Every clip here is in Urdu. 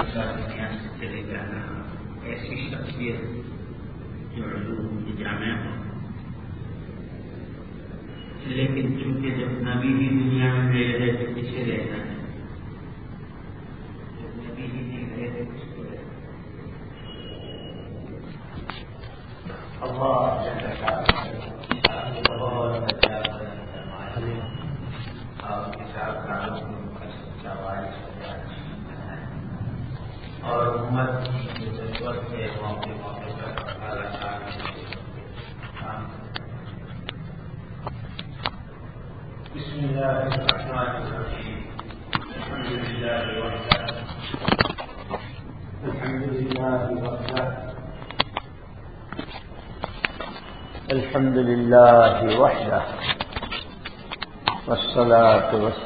ایک دنیا سے چلے جانا، ایسی شخصیت جو علوم کی جامع ہو۔ لیکن چونکہ جب نبی بھی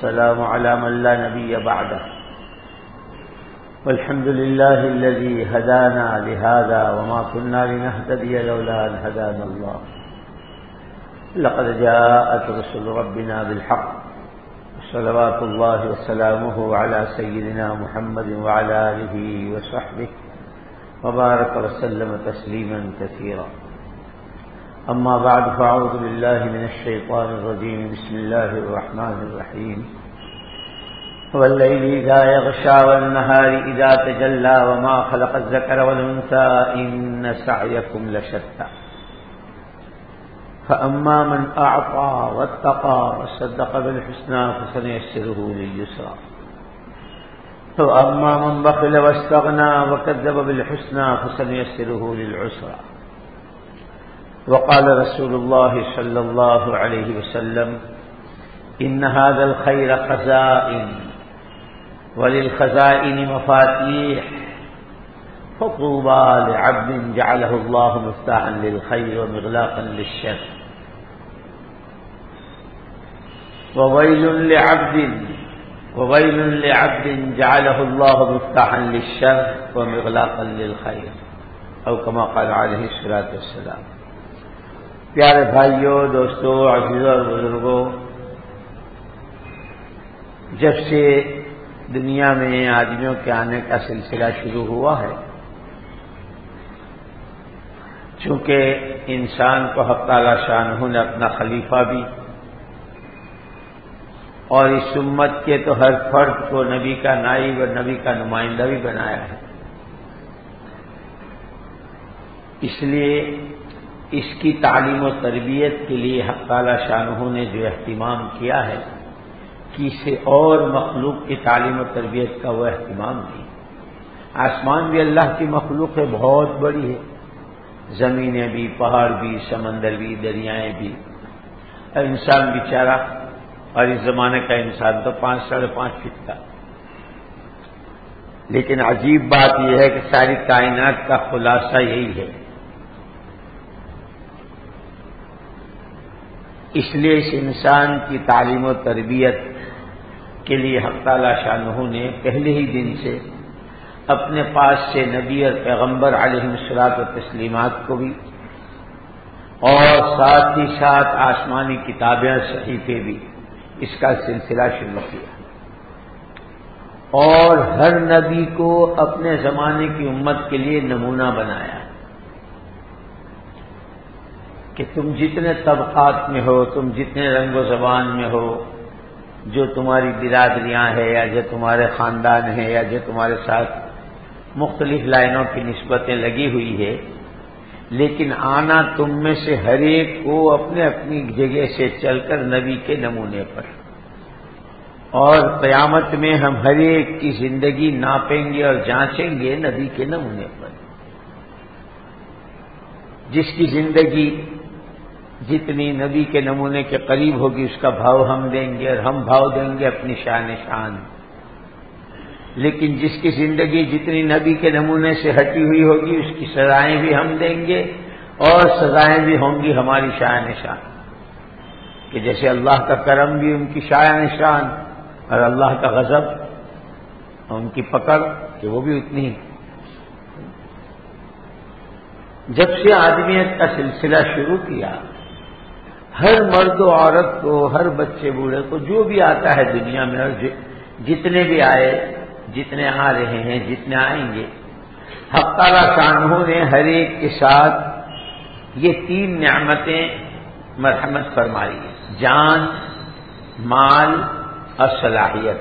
والسلام على من لا نبي بعده. والحمد لله الذي هدانا لهذا وما كنا لنهتدي لولا أن هدانا الله. لقد جاءت رسل ربنا بالحق. صلوات الله وسلامه على سيدنا محمد وعلى آله وصحبه. وبارك وسلم تسليما كثيرا. أما بعد فأعوذ بالله من الشيطان الرجيم. بسم الله الرحمن الرحيم. والليل إذا يغشى والنهار إذا تجلى وما خلق الذكر والأنثى إن سعيكم لشتى. فأما من أعطى واتقى وصدق بالحسنى فسنيسره لليسرى. فأما من بخل واستغنى وكذب بالحسنى فسنيسره للعسرى. وقال رسول الله صلى الله عليه وسلم إن هذا الخير خزائن وللخزائن مفاتيح. فطوبى لعبد جعله الله مفتاحا للخير ومغلاقا للشر. وويل لعبد وويل لعبد جعله الله مفتاحا للشر ومغلاقا للخير أو كما قال عليه الصلاة والسلام. پیارے بھائیوں دوستوں عزیزوں اور بزرگوں، جب سے دنیا میں آدمیوں کے آنے کا سلسلہ شروع ہوا ہے، چونکہ انسان کو حق تعالی شاہ نے اپنا خلیفہ بھی، اور اس امت کے تو ہر فرد کو نبی کا نائب اور نبی کا نمائندہ بھی بنایا ہے۔ اس لیے اس کی تعلیم و تربیت کے لیے حق تعالی شاہ نے جو اہتمام کیا ہے سے اور مخلوق کی تعلیم و تربیت کا وہ اہتمام بھی۔ آسمان بھی اللہ کی مخلوق ہے، بہت بڑی ہے۔ زمینیں بھی، پہاڑ بھی، سمندر بھی، دریائیں بھی۔ اور انسان بیچارہ، اور اس زمانے کا انسان تو پانچ، ساڑھے پانچ فٹ کا۔ لیکن عجیب بات یہ ہے کہ ساری کائنات کا خلاصہ یہی ہے۔ اس لیے اس انسان کی تعلیم و تربیت کے لیے حق تعالی شاہ نے پہلے ہی دن سے اپنے پاس سے نبی اور پیغمبر علیہ السلاط و تسلیمات کو بھی اور ساتھ ہی ساتھ آسمانی کتابیں صحیفے بھی اس کا سلسلہ شروع کیا۔ اور ہر نبی کو اپنے زمانے کی امت کے لیے نمونہ بنایا۔ کہ تم جتنے طبقات میں ہو، تم جتنے رنگ و زبان میں ہو، جو تمہاری برادریاں ہے یا جو تمہارے خاندان ہے یا جو تمہارے ساتھ مختلف لائنوں کی نسبتیں لگی ہوئی ہے لیکن آنا تم میں سے ہر ایک کو اپنے اپنی جگہ سے چل کر نبی کے نمونے پر۔ اور قیامت میں ہم ہر ایک کی زندگی ناپیں گے اور جانچیں گے نبی کے نمونے پر۔ جس کی زندگی جتنی نبی کے نمونے کے قریب ہوگی، اس کا بھاؤ ہم دیں گے اور ہم بھاؤ دیں گے اپنی شان شان۔ لیکن جس کی زندگی جتنی نبی کے نمونے سے ہٹی ہوئی ہوگی، اس کی سزائیں بھی ہم دیں گے اور سزائیں بھی ہوں گی ہماری شان شان۔ کہ جیسے اللہ کا کرم بھی ان کی شاع شان اور اللہ کا غضب ان کی پکڑ، کہ وہ بھی اتنی۔ جب سے آدمیت کا سلسلہ شروع کیا ہر مرد و عورت کو، ہر بچے بوڑھے کو، جو بھی آتا ہے دنیا میں، اور جتنے بھی آئے، جتنے آ رہے ہیں، جتنے آئیں گے، حق تعالی شانہ نے ہر ایک کے ساتھ یہ تین نعمتیں مرحمت فرمائی جان، مال اور صلاحیت،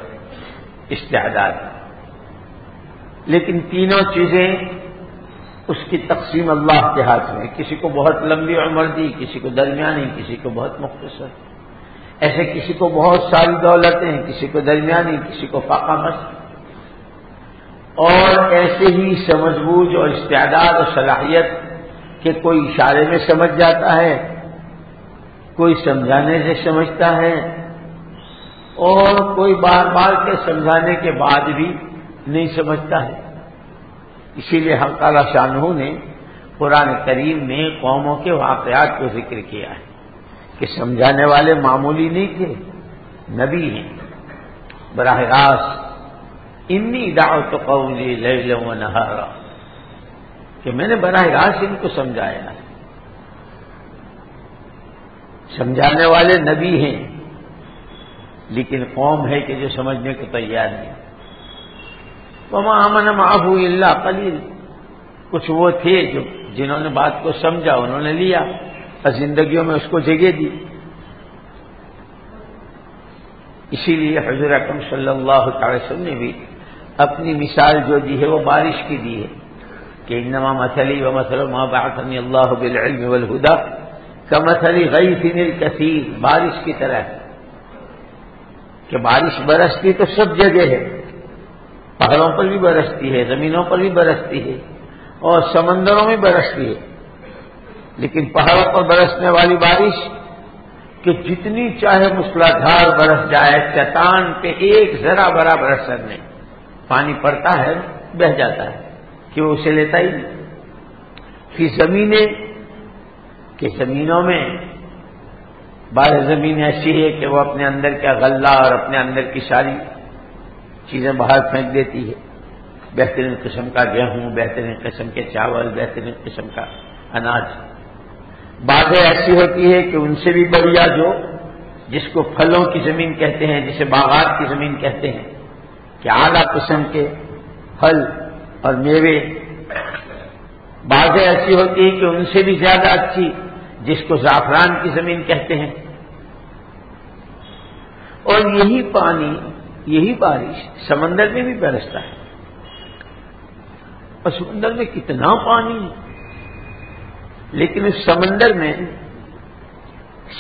استعداد۔ لیکن تینوں چیزیں اس کی تقسیم اللہ کے ہاتھ میں، کسی کو بہت لمبی عمر دی، کسی کو درمیانی، کسی کو بہت مختصر۔ ایسے کسی کو بہت ساری دولتیں، کسی کو درمیانی، کسی کو فاقہ مس اور ایسے ہی سمجھ بوجھ اور استعداد اور صلاحیت کہ کوئی اشارے میں سمجھ جاتا ہے، کوئی سمجھانے سے سمجھتا ہے، اور کوئی بار بار کے سمجھانے کے بعد بھی نہیں سمجھتا ہے۔ اسی لیے ہم تعالی شاہ نے قرآن کریم میں قوموں کے واقعات کو ذکر کیا ہے کہ سمجھانے والے معمولی نہیں تھے، نبی ہیں۔ براہ راست انی دعوت قولی لیل و نہارا، کہ میں نے براہ راست ان کو سمجھایا ہے۔ سمجھانے والے نبی ہیں، لیکن قوم ہے کہ جو سمجھنے کو تیار نہیں۔ وما امن معاف اللہ قلیل کچھ وہ تھے جو جنہوں نے بات کو سمجھا، انہوں نے لیا۔ اور زندگیوں میں اس کو جگہ دی۔ اسی لیے حضرت اکم صلی اللہ تعالی وسلم نے بھی اپنی مثال جو دی ہے، وہ بارش کی دی ہے۔ کہ انما مثلی و مسل ما بعثنی اللہ بالعلم والہدا کمثلی غیث الکثیر بارش کی طرح۔ ہے کہ بارش برستی تو سب جگہ ہے۔ پہاڑوں پر بھی برستی ہے، زمینوں پر بھی برستی ہے اور سمندروں میں برستی ہے۔ لیکن پہاڑوں پر برسنے والی بارش کہ جتنی چاہے مسلادھار برس جائے، چٹان پہ ایک ذرا برا برس نہیں۔ پانی پڑتا ہے، بہ جاتا ہے کہ وہ اسے لیتا ہی نہیں؟ پھر زمینیں کہ زمینوں میں بارہ زمین ایسی ہے کہ وہ اپنے اندر کا غلہ اور اپنے اندر کی ساری چیزیں باہر پھینک دیتی ہے۔ بہترین قسم کا گیہوں، بہترین قسم کے چاول، بہترین قسم کا اناج۔ باتیں ایسی ہوتی ہے کہ ان سے بھی بڑھیا جو جس کو پھلوں کی زمین کہتے ہیں، جسے باغات کی زمین کہتے ہیں، کہ اعلیٰ قسم کے پھل اور میوے۔ باتیں ایسی ہوتی ہیں کہ ان سے بھی زیادہ اچھی جس کو زعفران کی زمین کہتے ہیں۔ اور یہی پانی یہی بارش سمندر میں بھی برستا ہے اور سمندر میں کتنا پانی ہے؟ لیکن اس سمندر میں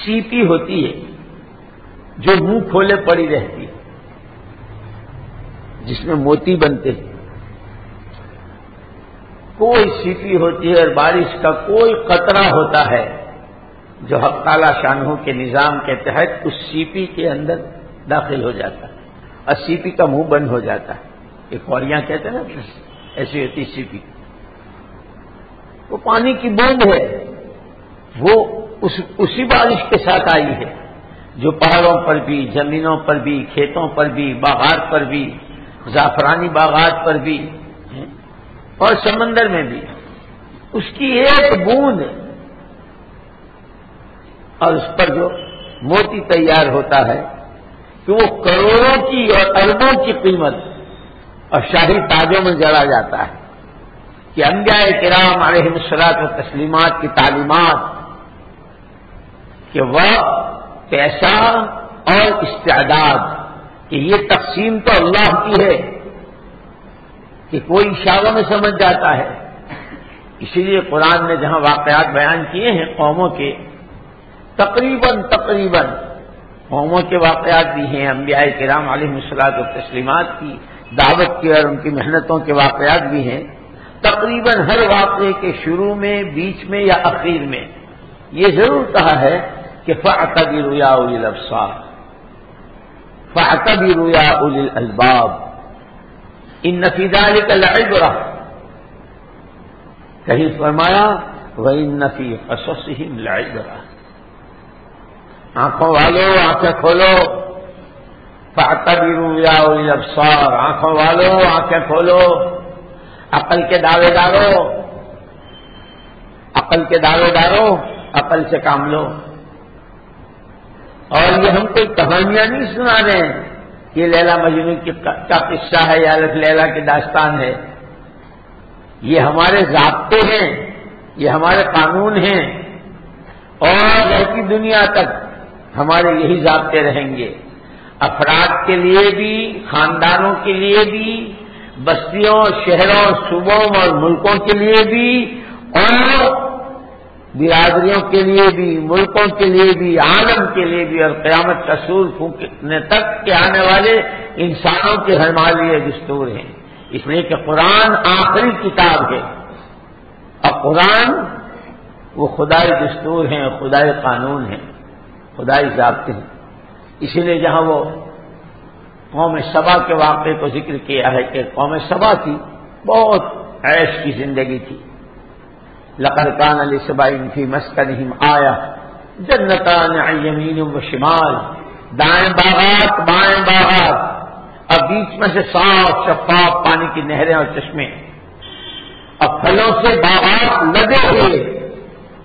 سیپی ہوتی ہے، جو منہ کھولے پڑی رہتی ہے، جس میں موتی بنتے ہیں۔ کوئی سیپی ہوتی ہے اور بارش کا کوئی قطرہ ہوتا ہے، جو حق تعالی کے نظام کے تحت اس سیپی کے اندر داخل ہو جاتا ہے۔ اور سیپی کا منہ بند ہو جاتا ہے۔ یہ کوریاں کہتے ہیں نا، ایسی ہوتی سیپی وہ پانی کی بوند ہے۔ وہ اس، اسی بارش کے ساتھ آئی ہے۔ جو پہاڑوں پر بھی، زمینوں پر بھی، کھیتوں پر بھی، باغات پر بھی، زعفرانی باغات پر بھی اور سمندر میں بھی۔ اس کی ایک بوند اور اس پر جو موتی تیار ہوتا ہے کہ وہ کروڑوں کی اور اربوں کی قیمت اور شاہی تاجوں میں جڑا جاتا ہے کہ انبیاء کرام علیہ مسلاط و تسلیمات کی تعلیمات کہ وہ پیسہ اور استعداد کہ یہ تقسیم تو اللہ کی ہے کہ کوئی اشاروں میں سمجھ جاتا ہے۔ اسی لیے قرآن نے جہاں واقعات بیان کیے ہیں قوموں کے، تقریباً تقریباً قوموں کے واقعات بھی ہیں، انبیاء کرام علیہ مسلاط و تسلیمات کی، دعوت کے اور ان کی محنتوں کے واقعات بھی ہیں۔ تقریباً ہر واقعے کے شروع میں، بیچ میں یا اخیر میں۔ یہ ضرور کہا ہے کہ فعتبی رویا اول افسار فعتبی رویا اول الباب ان نفیدہ کا لڑائی برا کہیں فرمایا وہ ان نفی فصوص ہی لڑائی آنکھوں والو آنکھیں کھولو۔ فعتبی رویا اول افسار آنکھوں والو، آنکھیں کھولو۔ عقل کے دعوے دارو۔ عقل کے دعوے دارو، عقل سے کام لو۔ اور یہ ہم کوئی کہانیاں نہیں سنا رہے ہیں یہ لیلا مجنو کا قصہ ہے، یا لیلا کی داستان ہے۔ یہ ہمارے ضابطے ہیں، یہ ہمارے قانون ہیں۔ اور ایسی دنیا تک ہمارے یہی ضابطے رہیں گے۔ افراد کے لیے بھی، خاندانوں کے لیے بھی، بستیوں، شہروں، صوبوں اور ملکوں کے لیے بھی اور برادریوں کے لیے بھی، ملکوں کے لیے بھی، عالم کے لیے بھی اور قیامت کا سور پھونکنے تک کے آنے والے انسانوں کے لیے دستور ہیں۔ اس لیے کہ قرآن آخری کتاب ہے۔ اور قرآن وہ خدائی دستور ہیں، خدائی قانون ہیں۔ خدائی ضابطے ہیں۔ اسی لیے جہاں وہ قوم سبا کے واقعے کو ذکر کیا ہے کہ قوم سبا کی بہت عیش کی زندگی تھی۔ لقد کان علی سبائن فی مسکنہم آیا جنتان یمین و شمال۔ دائیں باغات، بائیں باغات۔ اب بیچ میں سے صاف شفاف پانی کی نہریں اور چشمے۔ اب پھلوں سے باغات لگے ہوئے۔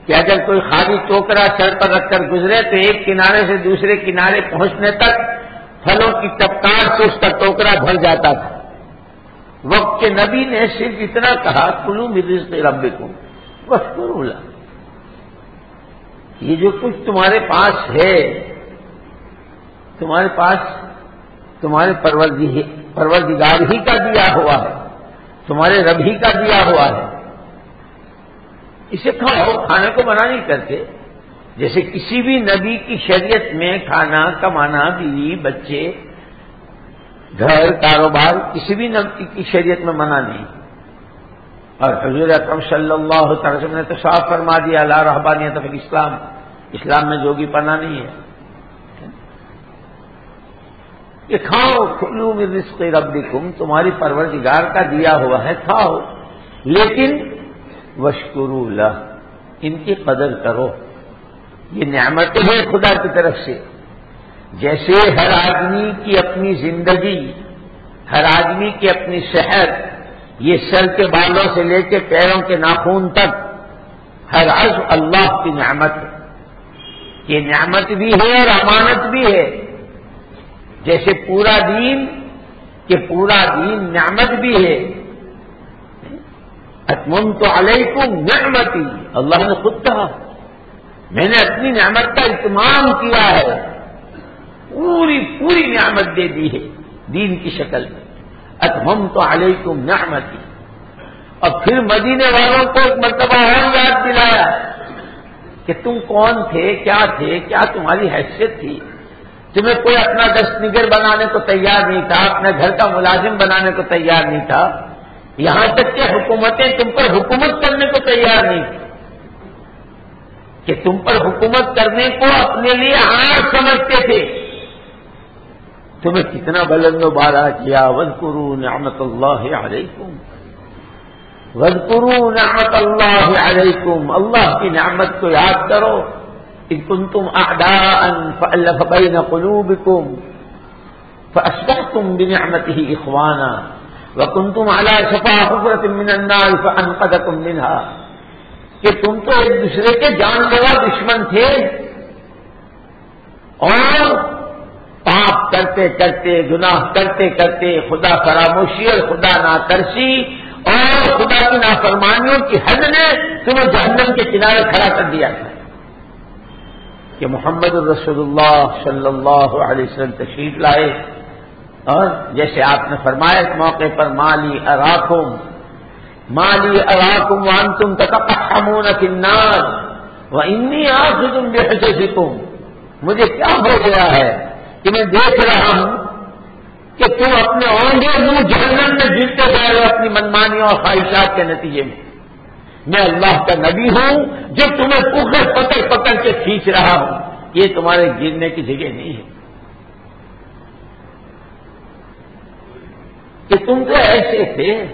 کہ اگر کوئی خالی ٹوکرا سر پر رکھ کر گزرے تو ایک کنارے سے دوسرے کنارے پہنچنے تک پھلوں کی ٹپکار سے اس کا ٹوکرا بھر جاتا تھا۔ وقت کے نبی نے صرف اتنا کہا، کلو مرز رب کو بس کروں یہ جو کچھ تمہارے پاس ہے، تمہارے پاس تمہارے پروردگار ہی کا دیا ہوا ہے، تمہارے رب ہی کا دیا ہوا ہے۔ اسے کھاؤ. کھانے کو منع نہیں کرتے. جیسے کسی بھی نبی کی شریعت میں کھانا کمانا، بیوی، بچے، گھر، کاروبار، کسی بھی نبی کی شریعت میں منع نہیں. اور حضور اکرم صلی اللہ تعالی وسلم نے تو صاف فرما دیا اللہ رحبانیت فی اسلام اسلام میں جوگی پناہ نہیں ہے. کہ کھاؤ کلو میں رزق ربکم. تمہاری پروردگار کا دیا ہوا ہے، کھاؤ. لیکن وشکرو اللہ ان کی قدر کرو۔ یہ نعمتیں ہیں خدا کی طرف سے۔ جیسے ہر آدمی کی اپنی زندگی، ہر آدمی کی اپنی صحت یہ سر کے بالوں سے لے کے پیروں کے ناخون تک، ہر عرض اللہ کی نعمت ہے۔ یہ نعمت بھی ہے اور امانت بھی ہے۔ جیسے پورا دین کہ پورا دین نعمت بھی ہے۔ اتمن تو علیکم نعمتی اللہ نے خود کہا، میں نے اپنی نعمت کا اتمام کیا ہے۔ پوری پوری نعمت دے دی ہے، دین کی شکل میں۔ اتمم تو علیکم نعمتی اور پھر مدینے والوں کو ایک مرتبہ اور یاد دلایا کہ تم کون تھے، کیا تھے، کیا تمہاری حیثیت تھی۔ تمہیں کوئی اپنا دست نگر بنانے کو تیار نہیں تھا، اپنے گھر کا ملازم بنانے کو تیار نہیں تھا۔ یہاں تک کہ حکومتیں تم پر حکومت کرنے کو تیار نہیں تھی کہ تم پر حکومت کرنے کو اپنے لیے ہار سمجھتے تھے۔ تمہیں کتنا بلند و بارہ کیا۔ ود کرو نعمت اللہ علیکم ود کرو نعمت اللہ علیکم اللہ کی نعمت کو یاد کرو۔ کن تم آڈا بین قلوبکم فأصبحتم بنعمته إخوانا وكنتم على شفا حفرة من النار فأنقذكم منها کہ تم تو ایک دوسرے کے جان لیوا دشمن تھے اور پاپ کرتے کرتے، گناہ کرتے کرتے، خدا فراموشی اور خدا ناترسی اور خدا کی نافرمانیوں کی حد نے تمہیں جہنم کے کنارے کھڑا کر دیا تھا کہ محمد الرسول اللہ صلی اللہ علیہ وسلم تشریف لائے اور جیسے آپ نے فرمایا اس موقع پر، مالی اراکم مالی اراکم وان تم تکمون کنار وہ انی آپ سے تم بے سکوں مجھے کیا ہو گیا ہے کہ میں دیکھ رہا ہوں کہ تم اپنے اونڈے منہ جہنم میں جیتتے جا رہے ہو اپنی منمانیوں اور خواہشات کے نتیجے میں۔ میں اللہ کا نبی ہوں جو تمہیں پکڑ پکڑ پکڑ کے کھینچ رہا ہوں۔ یہ تمہارے گرنے کی جگہ نہیں ہے۔ کہ تم تو ایسے تھے۔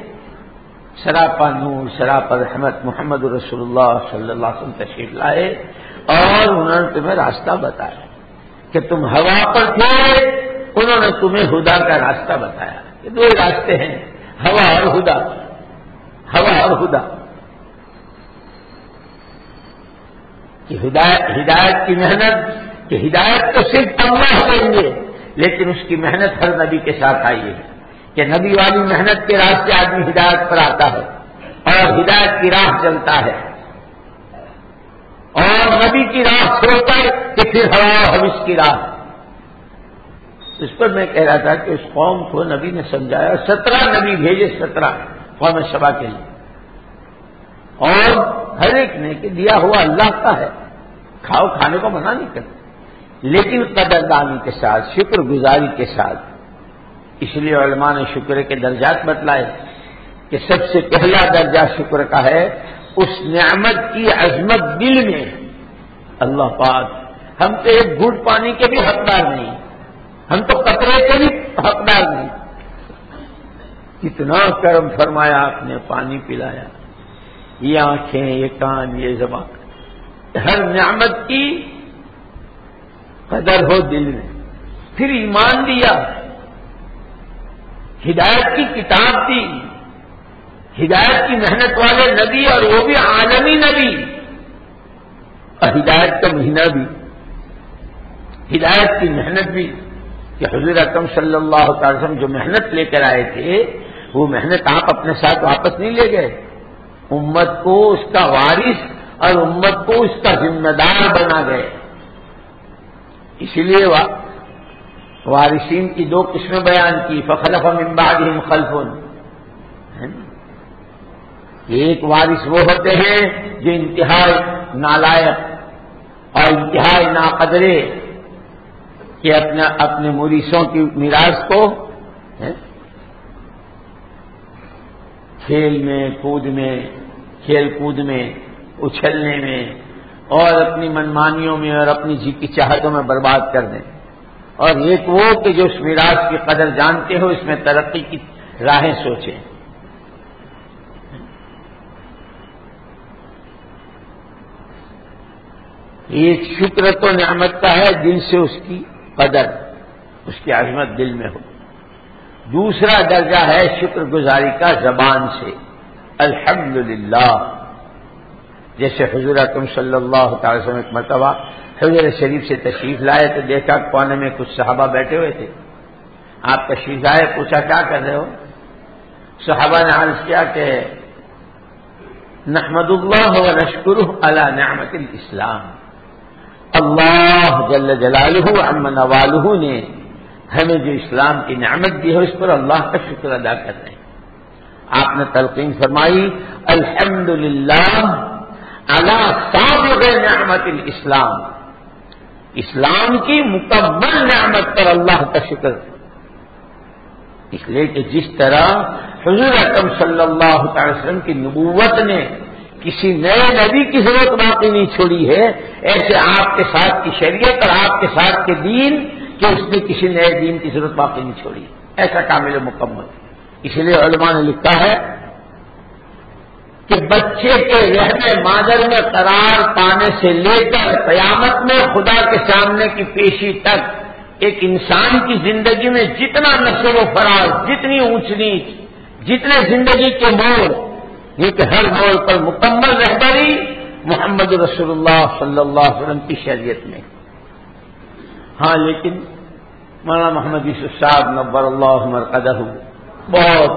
سراپا نور سراپا رحمت، محمد رسول اللہ صلی اللہ علیہ وسلم تشریف لائے اور انہوں نے تمہیں راستہ بتایا کہ تم ہوا پر تھے۔ انہوں نے تمہیں ہدا کا راستہ بتایا یہ دو راستے ہیں، ہوا اور ہدا۔ ہوا اور ہدا۔ کہ ہدایت ہدایت کی محنت، کہ ہدایت تو صرف اللہ دیں گے، لیکن اس کی محنت ہر نبی کے ساتھ آئی ہے۔ کہ نبی والی محنت کے راستے آدمی ہدایت پر آتا ہے اور ہدایت کی راہ چلتا ہے۔ اور نبی کی راہ چھوڑ کر کہ پھر ہوا حوث کی راہ۔ اس پر میں کہہ رہا تھا کہ اس قوم کو نبی نے سمجھایا، سترہ نبی بھیجے، سترہ قوم سبا کے لیے۔ اور ہر ایک نے کہ دیا ہوا اللہ کا ہے۔ کھاؤ کھانے کو منع نہیں کرتے۔ لیکن قدردانی کے ساتھ شکر گزاری کے ساتھ اس لیے علماء نے شکر کے درجات بتلائے کہ سب سے پہلا درجہ شکر کا ہے، اس نعمت کی عظمت دل میں۔ اللہ پاک ہم تو ایک گھوٹ پانی کے بھی حقدار نہیں، ہم تو قطرے کے بھی حقدار نہیں۔ کتنا کرم فرمایا آپ نے، پانی پلایا۔ یہ آنکھیں، یہ کان، یہ زبان۔ ہر نعمت کی قدر ہو دل میں۔ پھر ایمان دیا ہدایت کی کتاب دی ہدایت کی محنت والے نبی اور وہ بھی عالمی نبی۔ اور ہدایت کا مہینہ بھی۔ ہدایت کی محنت بھی۔ کہ حضور اکم صلی اللہ تعالی وسلم جو محنت لے کر آئے تھے، وہ محنت آپ اپنے ساتھ واپس نہیں لے گئے۔ امت کو اس کا وارث اور امت کو اس کا ذمہ دار بنا گئے۔ اسی لیے وارثین کی دو قسمیں بیان کی، فخلف من بعدهم خلف۔ ایک وارث وہ ہوتے ہیں جو انتہائی نالائق اور انتہائی ناقدرے کہ اپنے اپنے مریسوں کی میراث کو کھیل میں، کود میں، کھیل کود میں، اچھلنے میں اور اپنی منمانیوں میں اور اپنی جی کی چاہتوں میں برباد کر دیں۔ اور ایک وہ کہ جو اس میراث کی قدر جانتے ہو، اس میں ترقی کی راہیں سوچیں۔ ایک شکر تو نعمت کا ہے دل سے اس کی قدر، اس کی عظمت دل میں ہو۔ دوسرا درجہ ہے شکر گزاری کا زبان سے۔ الحمد جیسے حضور اکم صلی اللہ تعالی وسلم ایک مرتبہ حضور شریف سے تشریف لائے تو دیکھا کونے میں کچھ صحابہ بیٹھے ہوئے تھے۔ آپ تشریف آئے پوچھا کیا کر رہے ہو؟ صحابہ نے عرض کیا کہ نحمد اللہ و نشکر اللہ نعمت الاسلام۔ اللہ جل جلالہ امن والہ نے ہمیں جو اسلام کی نعمت دی ہے، اس پر اللہ کا شکر ادا کر رہے ہیں۔ آپ نے تلقین فرمائی الحمد للہ اللہ نعمت الاسلام۔ اسلام کی مکمل نعمت پر اللہ کا شکر اس لیے کہ جس طرح حضور اکم صلی اللہ تعالی وسلم کی نبوت نے کسی نئے نبی کی ضرورت باقی نہیں چھوڑی ہے، ایسے آپ کے ساتھ کی شریعت اور آپ کے ساتھ کے دین کہ اس نے کسی نئے دین کی ضرورت باقی نہیں چھوڑی۔ ایسا کامل مکمل۔ اسی لیے علماء نے لکھا ہے کہ بچے کے رہنے مادر میں قرار پانے سے لے کر قیامت میں خدا کے سامنے کی پیشی تک ایک انسان کی زندگی میں جتنا نشر و فراز جتنی اونچ نیچ جتنے زندگی کے موڑ، یہ کہ ہر موڑ پر مکمل رہبری محمد رسول اللہ صلی اللہ علیہ وسلم کی شریعت میں۔ ہاں لیکن مولانا محمد یوسف صاحب نبر اللہ مرقدہ بہت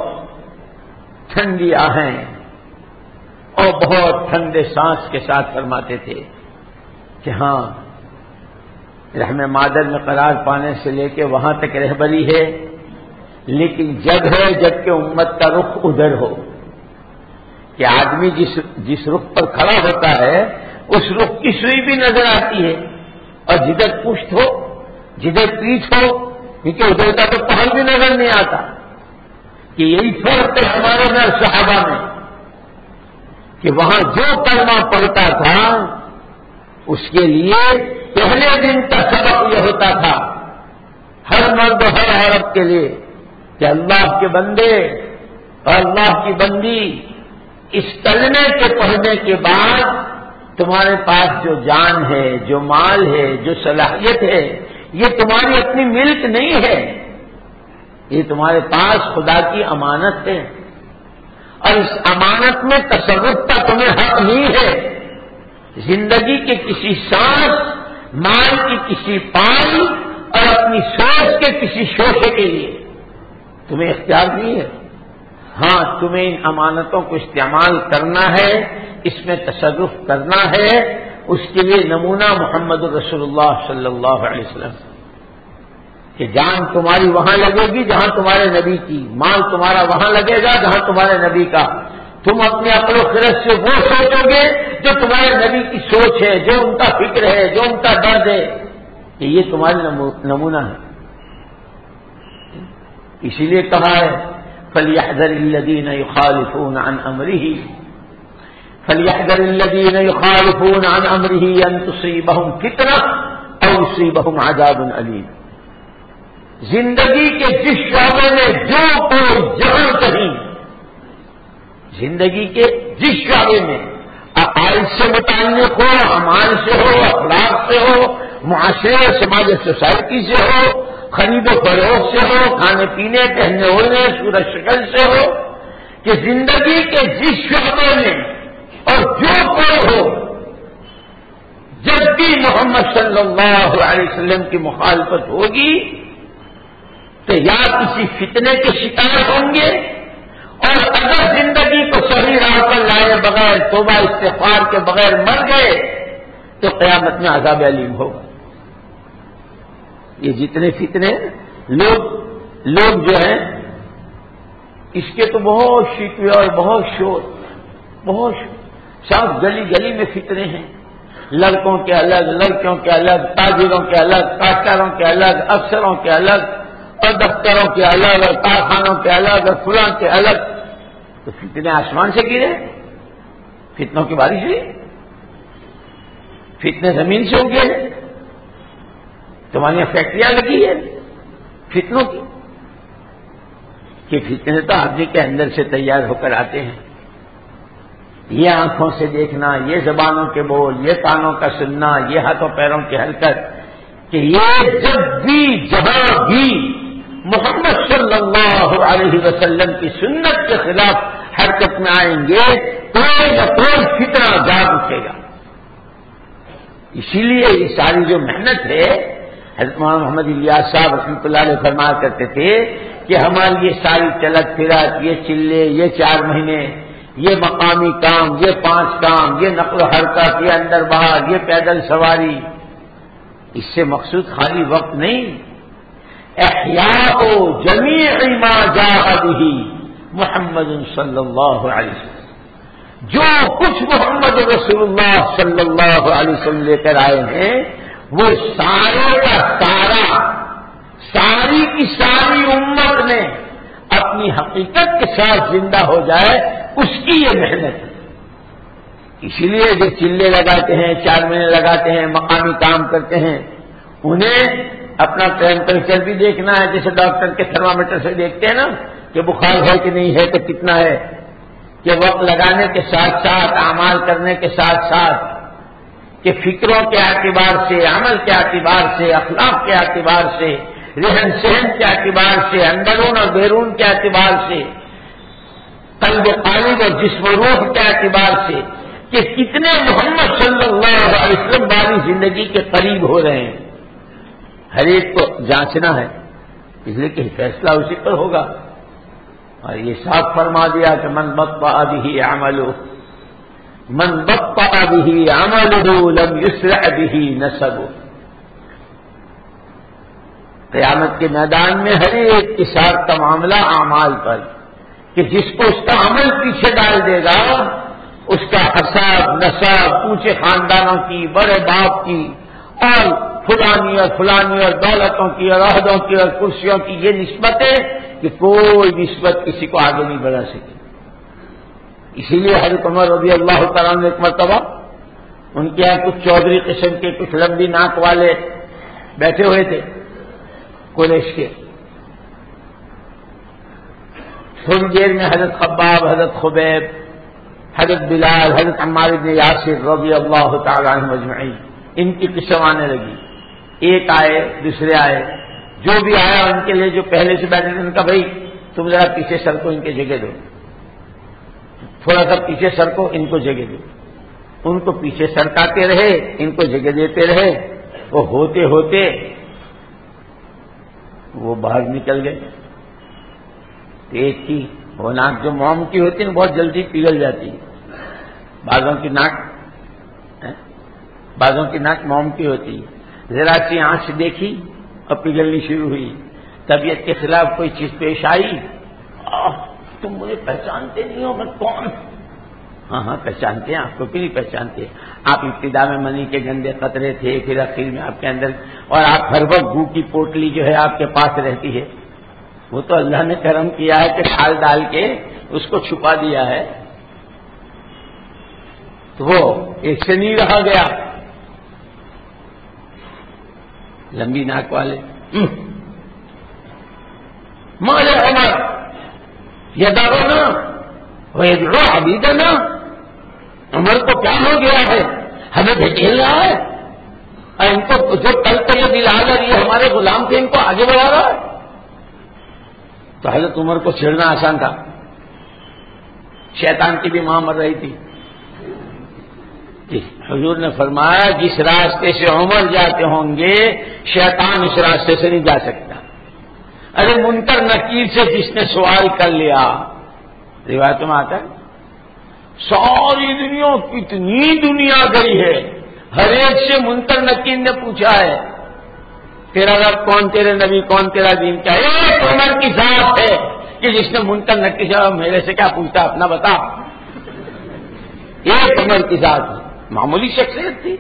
ٹھنڈی آہیں۔ اور بہت ٹھنڈے سانس کے ساتھ فرماتے تھے کہ ہاں رحم مادر میں قرار پانے سے لے کے وہاں تک رہبری ہے، لیکن جب ہے، جبکہ امت کا رخ ادھر ہو، کہ آدمی جس جس رخ پر کھڑا ہوتا ہے، اس رخ کی سوئی بھی نظر آتی ہے۔ اور جدھر پشت ہو، جدھر پیچھ ہو، کیونکہ ادھر کا تو پہل بھی نظر نہیں آتا۔ کہ یہی فرق ہے ہمارے نر صحابہ میں۔ کہ وہاں جو کلمہ پڑھتا تھا، اس کے لیے پہلے دن کا سبق یہ ہوتا تھا۔ ہر مرد ہر عورت کے لیے کہ اللہ کے بندے اور اللہ کی بندی اس کلمے کے پڑھنے کے بعد تمہارے پاس جو جان ہے، جو مال ہے، جو صلاحیت ہے، یہ تمہاری اپنی ملک نہیں ہے۔ یہ تمہارے پاس خدا کی امانت ہے۔ اور اس امانت میں تصرف کا تمہیں حق نہیں ہے۔ زندگی کے کسی سانس، مال کی کسی پال اور اپنی سوچ کے کسی شوشے کے لیے۔ تمہیں اختیار نہیں ہے۔ ہاں تمہیں ان امانتوں کو استعمال کرنا ہے، اس میں تصرف کرنا ہے۔ اس کے لیے نمونہ محمد الرسول اللہ صلی اللہ علیہ وسلم۔ کہ جان تمہاری وہاں لگے گی جہاں تمہارے نبی کی مال تمہارا وہاں لگے گا جہاں تمہارے نبی کا۔ تم اپنے عقل و خرد سے وہ سوچو گے جو تمہارے نبی کی سوچ ہے، جو ان کا فکر ہے، جو ان کا درد ہے۔ کہ یہ تمہاری نمونہ ہے۔ اسی لیے کہا ہے فلیحذر الذین یخالفون عن امره فلیحذر الذین یخالفون عن امره ان تصیبهم فتنہ او یصیبهم عذاب علیم زندگی کے جس شعبے میں جو کوئی جہاں کہیں، زندگی کے جس شعبے میں عقائد سے متعلق ہو امال سے ہو، اخلاق سے ہو، معاشرے، سماج، سوسائٹی سے ہو، خرید و فروغ سے ہو، کھانے پینے پہننے ہونے سورج شکل سے ہو، کہ زندگی کے جس شعبے میں اور جو کوئی ہو، جب بھی محمد صلی اللہ علیہ وسلم کی مخالفت ہوگی تو یا کسی فتنے کے شکار ہوں گے؟ اور اگر زندگی کو صحیح راہ پر لائے بغیر توبہ استفار کے بغیر مر گئے، تو قیامت میں عذاب علیم ہوگا۔ یہ جتنے فتنے لوگ لوگ جو ہیں، اس کے تو بہت شکوے اور بہت شور بہت سب گلی گلی میں فتنے ہیں۔ لڑکوں کے الگ، لڑکیوں کے الگ، تاجروں کے الگ کاشتکاروں کے الگ، افسروں کے الگ اور دفتروں کے الگ اور کارخانوں کے الگ اور فلاں کے الگ۔ تو فتنے آسمان سے گرے، فتنوں کی بارش ہوئی، فتنے زمین سے ہو گئے۔ تمہاری فیکٹریاں لگی ہے فتنوں کی۔ کہ فتنے تو آدمی کے اندر سے تیار ہو کر آتے ہیں۔ یہ آنکھوں سے دیکھنا، یہ زبانوں کے بول، یہ کانوں کا سننا، یہ ہاتھوں پیروں کی حرکت کہ یہ جب بھی جہاں بھی محمد صلی اللہ علیہ وسلم کی سنت کے خلاف حرکت میں آئیں گے، کوئی نہ کوئی فطرہ جاگ اٹھے گا۔ اسی لیے یہ ساری جو محنت ہے، حضرت محمد الیاس صاحب رحمۃ اللہ علیہ فرما کرتے تھے کہ ہماری یہ ساری چلک پھرت، یہ چلے، یہ چار مہینے، یہ مقامی کام، یہ پانچ کام، یہ نقل و حرکت، یہ اندر باہر یہ پیدل سواری، اس سے مقصود خالی وقت نہیں۔ احیاء جمیع ما جاء به محمد صلی اللہ علیہ وسلم۔ جو کچھ محمد رسول اللہ صلی اللہ علیہ وسلم لے کر آئے ہیں، وہ سارے کا سارا، ساری کی ساری امت نے اپنی حقیقت کے ساتھ زندہ ہو جائے، اس کی یہ محنت۔ ہے اسی لیے جو چلے لگاتے ہیں، چار مہینے لگاتے ہیں، مقامی کام کرتے ہیں، انہیں اپنا ٹیمپریچر بھی دیکھنا ہے جیسے ڈاکٹر کے تھرمامیٹر سے دیکھتے ہیں نا، کہ بخار ہے کہ نہیں ہے، تو کتنا ہے؟ کہ وقت لگانے کے ساتھ ساتھ، اعمال کرنے کے ساتھ ساتھ، کہ فکروں کے اعتبار سے، عمل کے اعتبار سے، اخلاق کے اعتبار سے رہن سہن کے اعتبار سے، اندرون اور بیرون کے اعتبار سے، قلب قالب اور جسم و روح کے اعتبار سے، کہ کتنے محمد صلی اللہ علیہ وسلم والی زندگی کے قریب ہو رہے ہیں۔ ہر ایک کو جانچنا ہے۔ اس لیے کہ فیصلہ اسی پر ہوگا۔ اور یہ صاف فرما دیا کہ من بپا ابھی عمل من بپا ابھی عمل لم یسر ابھی نسب۔ قیامت کے میدان میں ہر ایک کے ساتھ کا معاملہ اعمال پر، کہ جس کو اس کا عمل پیچھے ڈال دے گا، اس کا حساب نصب اونچے خاندانوں کی، بڑے باپ کی، اور فلانی اور فلانی اور دولتوں کی اور عہدوں کی اور کرسیوں کی یہ نسبت ہے کہ کوئی نسبت کسی کو آگے نہیں بڑھا سکے۔ اسی لیے حضرت عمر رضی اللہ تعالیٰ نے ایک مرتبہ ان کے یہاں کچھ چودھری قسم کے کچھ لمبی ناک والے بیٹھے ہوئے تھے کولیش کے۔ تھوڑی دیر میں حضرت خباب، حضرت خبیب، حضرت بلال، حضرت عمار بن یاسر رضی اللہ تعالیٰ مجمعین ان کی قسم آنے لگی۔ ایک آئے، دوسرے آئے۔ جو بھی آیا ان کے لیے، جو پہلے سے بیٹھے تھے، ان کا بھائی، تم ذرا پیچھے سر کو ان کے جگہ دو۔ تھوڑا سا پیچھے سر کو ان کو جگہ دو۔ ان کو پیچھے سرکاتے رہے، ان کو جگہ دیتے رہے۔ وہ ہوتے ہوتے وہ باہر نکل گئے۔ تیز کی وہ ناک جو موم کی ہوتی ہے بہت جلدی پگھل جاتی ہے بعضوں کی ناک ہاں؟ بعضوں کی ناک موم کی ہوتی ہے ذرا سی آنکھ سے دیکھی اور پگھلنی شروع ہوئی۔ طبیعت کے خلاف کوئی چیز پیش آئی؟ تم مجھے پہچانتے نہیں ہو، میں کون؟ ہاں ہاں پہچانتے ہیں، آپ کو نہیں پہچانتے؟ آپ ابتدا میں منی کے گندے قطرے تھے، پھر اخیر میں آپ کے اندر، اور آپ ہر وقت گو کی پوٹلی جو ہے آپ کے پاس رہتی ہے۔ وہ تو اللہ نے کرم کیا ہے کہ کھال ڈال کے اس کو چھپا دیا ہے۔ تو وہ ایک سے نہیں رہا گیا۔ لمبی ناک والے۔ مارے عمر، یہ دارو نا، وہ ابھی نا۔ عمر کو کیا ہو گیا ہے؟ ہمیں بھیجل رہا ہے۔ اور ان کو جو کل کل دلا کر یہ ہمارے غلام تھے ان کو آگے بڑھا رہا ہے۔ تو حضرت عمر کو چھڑنا آسان تھا۔ شیطان کی بھی ماں مر رہی تھی۔ حضور نے فرمایا، جس راستے سے عمر جاتے ہوں گے، شیطان اس راستے سے نہیں جا سکتا۔ ارے، منکر نکیر سے جس نے سوال کر لیا، روایت میں آتا ہے، ساری دنیا کتنی دنیا گئی ہے۔ ہر ایک سے منکر نکیر نے پوچھا ہے، تیرا رب کون، تیرے نبی کون، تیرا دین کیا ایک عمر کی ذات ہے کہ جس نے منکر نکیر میرے سے کیا پوچھتا اپنا بتا۔ ایک عمر کی ذات معمولی شخصیت تھی۔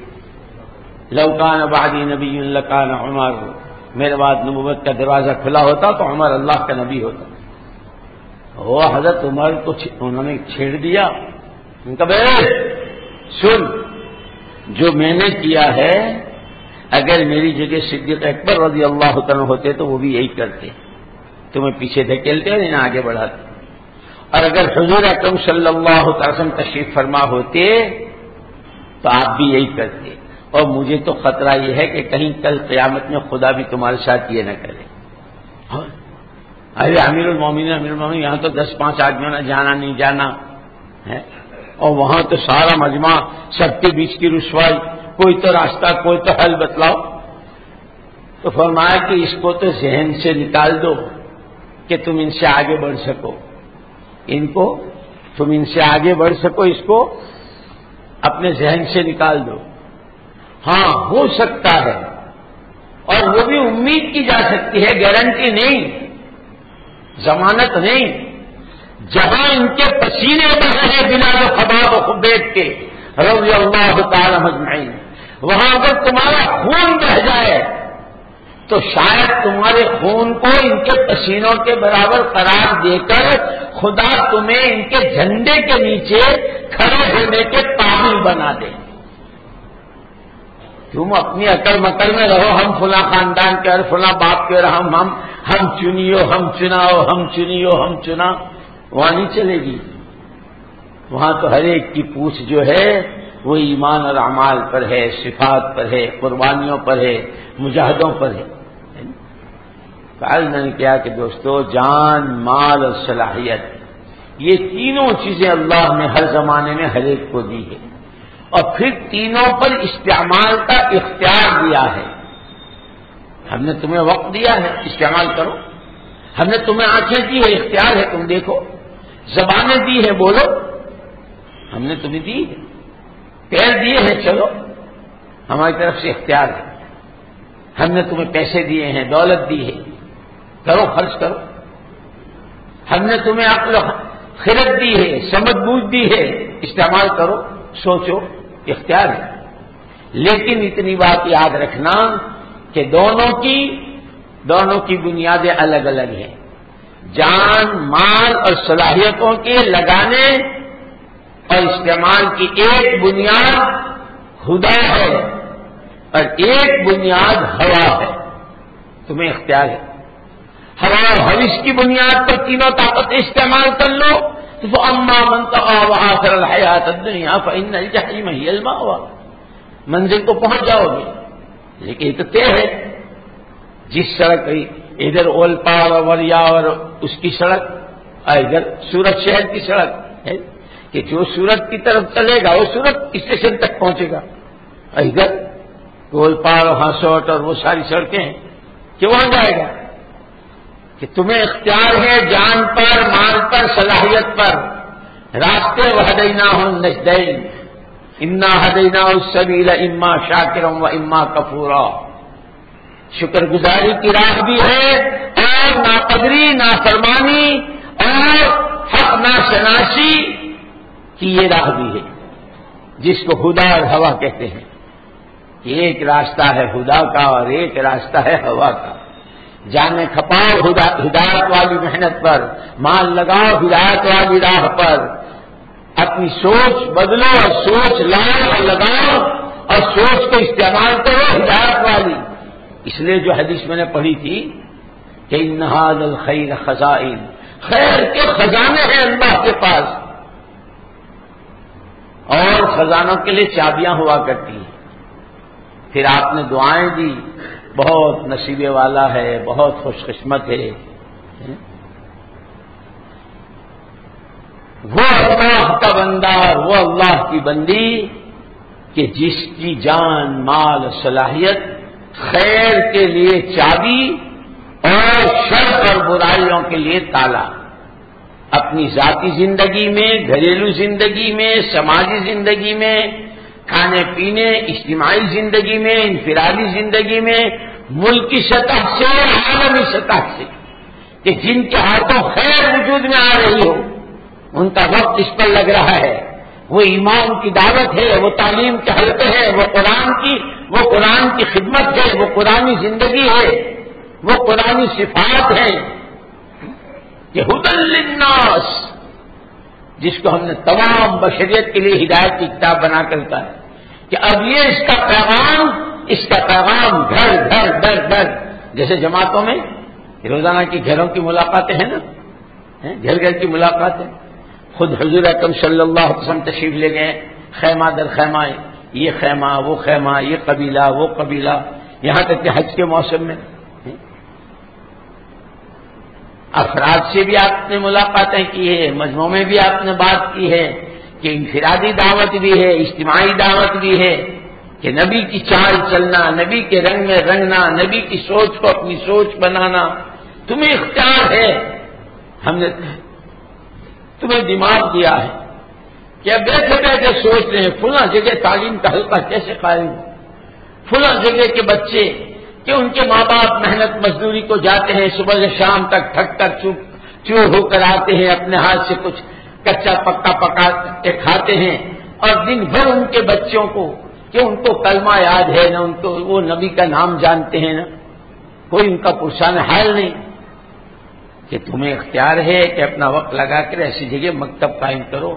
لوکان آبادی نبی الکان عمر، میرے بعد نبوت کا دروازہ کھلا ہوتا تو عمر اللہ کا نبی ہوتا۔ وہ حضرت عمر کو انہوں نے چھیڑ دیا۔ ان کا بھائی سن، جو میں نے کیا ہے، اگر میری جگہ صدیق اکبر رضی اللہ تعالیٰ ہوتے تو وہ بھی یہی کرتے۔ تمہیں پیچھے دھکیلتے اور انہیں آگے بڑھاتے۔ اور اگر حضور اکرم صلی اللہ وسلم تشریف فرما ہوتے تو آپ بھی یہی کرتے اور مجھے تو خطرہ یہ ہے کہ کہیں کل قیامت میں خدا بھی تمہارے ساتھ یہ نہ کرے۔ ارے امیر المومن امیر المومن یہاں تو دس پانچ آدمیوں نے جانا، نہیں جانا۔ ہے اور وہاں تو سارا مجمع، سب کے بیچ کی رسوائی، کوئی تو راستہ، کوئی تو حل بتلاؤ۔ تو فرمایا کہ اس کو تو ذہن سے نکال دو کہ تم ان سے آگے بڑھ سکو۔ ان کو تم ان سے آگے بڑھ سکو، اس کو اپنے ذہن سے نکال دو۔ ہاں ہو سکتا ہے۔ اور وہ بھی امید کی جا سکتی ہے گارنٹی نہیں۔ ضمانت نہیں۔ جہاں ان کے پسینے بہ رہے بنا جو خباب بیٹھ کے، رضی اللہ تعالی مجمعین وہاں اگر تمہارا خون بہ جائے تو شاید تمہارے خون کو ان کے پسینوں کے برابر قرار دے کر خدا تمہیں ان کے جھنڈے کے نیچے کھڑے ہونے کے قابل بنا دے۔ تم اپنی اکڑ مکڑ میں رہو، ہم فلاں خاندان کے اور فلاں باپ کے اور ہم ہم ہم چنیو، ہم چناؤ، ہم چنیو، ہم چنا۔ وہاں نہیں چلے گی۔ وہاں تو ہر ایک کی پوچھ جو ہے وہ ایمان اور اعمال پر ہے، صفات پر ہے، قربانیوں پر ہے، مجاہدوں پر ہے۔ کل میں نے کیا کہ دوستو، جان، مال اور صلاحیت، یہ تینوں چیزیں اللہ نے ہر زمانے میں ہر ایک کو دی ہے اور پھر تینوں پر استعمال کا اختیار دیا ہے۔ ہم نے تمہیں وقت دیا ہے، استعمال کرو۔ ہم نے تمہیں آنکھیں دی ہے اختیار ہے، تم دیکھو۔ زبانیں دی ہے بولو۔ ہم نے تمہیں دی ہے پیر دیے ہیں، چلو، ہماری طرف سے اختیار ہے۔ ہم نے تمہیں پیسے دیے ہیں، دولت دی ہے۔ کرو، خرچ کرو۔ ہم نے تمہیں عقل خرد دی ہے، سمجھ بوجھ دی ہے۔ استعمال کرو، سوچو، اختیار ہے۔ لیکن اتنی بات یاد رکھنا کہ دونوں کی دونوں کی بنیادیں الگ الگ ہیں۔ جان، مال اور صلاحیتوں کے لگانے اور استعمال کی ایک بنیاد خدا ہے اور ایک بنیاد ہوا ہے۔ تمہیں اختیار ہے۔ ہوا حوث کی بنیاد پر تینوں طاقت استعمال کر لو۔ تو وہ اما منتقا وہاں سر حیات دنیا فن الجحیم ہی الما ہوا منزل کو پہنچ جاؤ گے۔ لیکن یہ تو طے ہے۔ جس سڑک ادھر اولپا اور وریا اور اس کی سڑک اور ادھر سورت شہر کی سڑک ہے۔ کہ جو سورت کی طرف چلے گا، وہ سورت اسٹیشن تک پہنچے گا۔ ادھر گول پار، ہاسوٹ اور وہ ساری سڑکیں ہیں۔ کہ وہاں جائے گا۔ کہ تمہیں اختیار ہے جان پر، مال پر، صلاحیت پر۔ راستے و ہدینا ہوں نجدین۔ انا ہدینا سبیل اما شاکرم و اما کپورا شکر گزاری کی راہ بھی ہے۔ اور ناقدری، نافرمانی اور حق نا شناسی کی یہ راہ بھی ہے، جس کو خدا اور ہوا کہتے ہیں۔ ایک راستہ ہے خدا کا اور ایک راستہ ہے ہوا کا۔ جانے کھپاؤ ہدایت والی محنت پر، مال لگاؤ ہدایت والی راہ پر۔ اپنی سوچ بدلو اور سوچ لاؤ اور لگاؤ اور سوچ کو استعمال کرو ہدایت والی۔ اس لیے جو حدیث میں نے پڑھی تھی کہ نہاد الخیر خزائن، خیر کے خزانے ہیں اللہ کے پاس۔ اور خزانوں کے لیے چابیاں ہوا کرتی ہیں۔ پھر آپ نے دعائیں دی، بہت نصیبے والا ہے، بہت خوش قسمت ہے۔ وہ اللہ کا بندہ وہ اللہ کی بندی کہ جس کی جان، مال، صلاحیت، خیر کے لیے چابی اور شر اور برائیوں کے لیے تالا۔ اپنی ذاتی زندگی میں، گھریلو زندگی میں، سماجی زندگی میں، کھانے پینے، اجتماعی زندگی میں، انفرادی زندگی میں ملک کی سطح سے، عالمی سطح سے، کہ جن کے ہاتھوں خیر وجود میں آ رہی ہو۔ ان کا وقت اس پر لگ رہا ہے۔ وہ ایمان کی دعوت ہے، وہ تعلیم کے حلقے ہے وہ قرآن کی، وہ قرآن کی خدمت ہے، وہ قرآن زندگی ہے، وہ قرآن صفات ہے کہ حدل الناس جس کو ہم نے تمام بشریت کے لیے ہدایت کی کتاب بنا کر ہے کہ اب یہ اس کا پیغام، اس کا پیغام گھر گھر گھر گھر، جیسے جماعتوں میں روزانہ کی گھروں کی ملاقاتیں ہیں نا گھر گھر کی ملاقاتیں، خود حضور اکم صلی اللہ علیہ وسلم تشریف لے گئے، خیمہ در خیمہ، یہ خیمہ، وہ خیمہ، یہ قبیلہ، وہ قبیلہ، یہاں تک کہ حج کے موسم میں افراد سے بھی آپ نے ملاقاتیں کی ہے مجموعوں میں بھی آپ نے بات کی ہے کہ انفرادی دعوت بھی ہے، اجتماعی دعوت بھی ہے کہ نبی کی چال چلنا، نبی کے رنگ میں رنگنا، نبی کی سوچ کو اپنی سوچ بنانا، تمہیں اختیار ہے۔ ہم نے تمہیں دماغ دیا ہے کہ اب بیٹھے بیٹھے سوچ رہے ہیں، فلاں جگہ تعلیم کا حلقہ کیسے قائم فلاں جگہ کے بچے کہ ان کے ماں باپ محنت مزدوری کو جاتے ہیں، صبح سے شام تک تھک کر چور ہو کر آتے ہیں، اپنے ہاتھ سے کچھ کچا پکا پکا کے کھاتے ہیں۔ اور دن بھر ان کے بچوں کو، کہ ان کو کلمہ یاد ہے نہ، ان کو وہ نبی کا نام جانتے ہیں نا کوئی ان کا پرسان حال نہیں۔ کہ تمہیں اختیار ہے کہ اپنا وقت لگا کر ایسی جگہ مکتب قائم کرو۔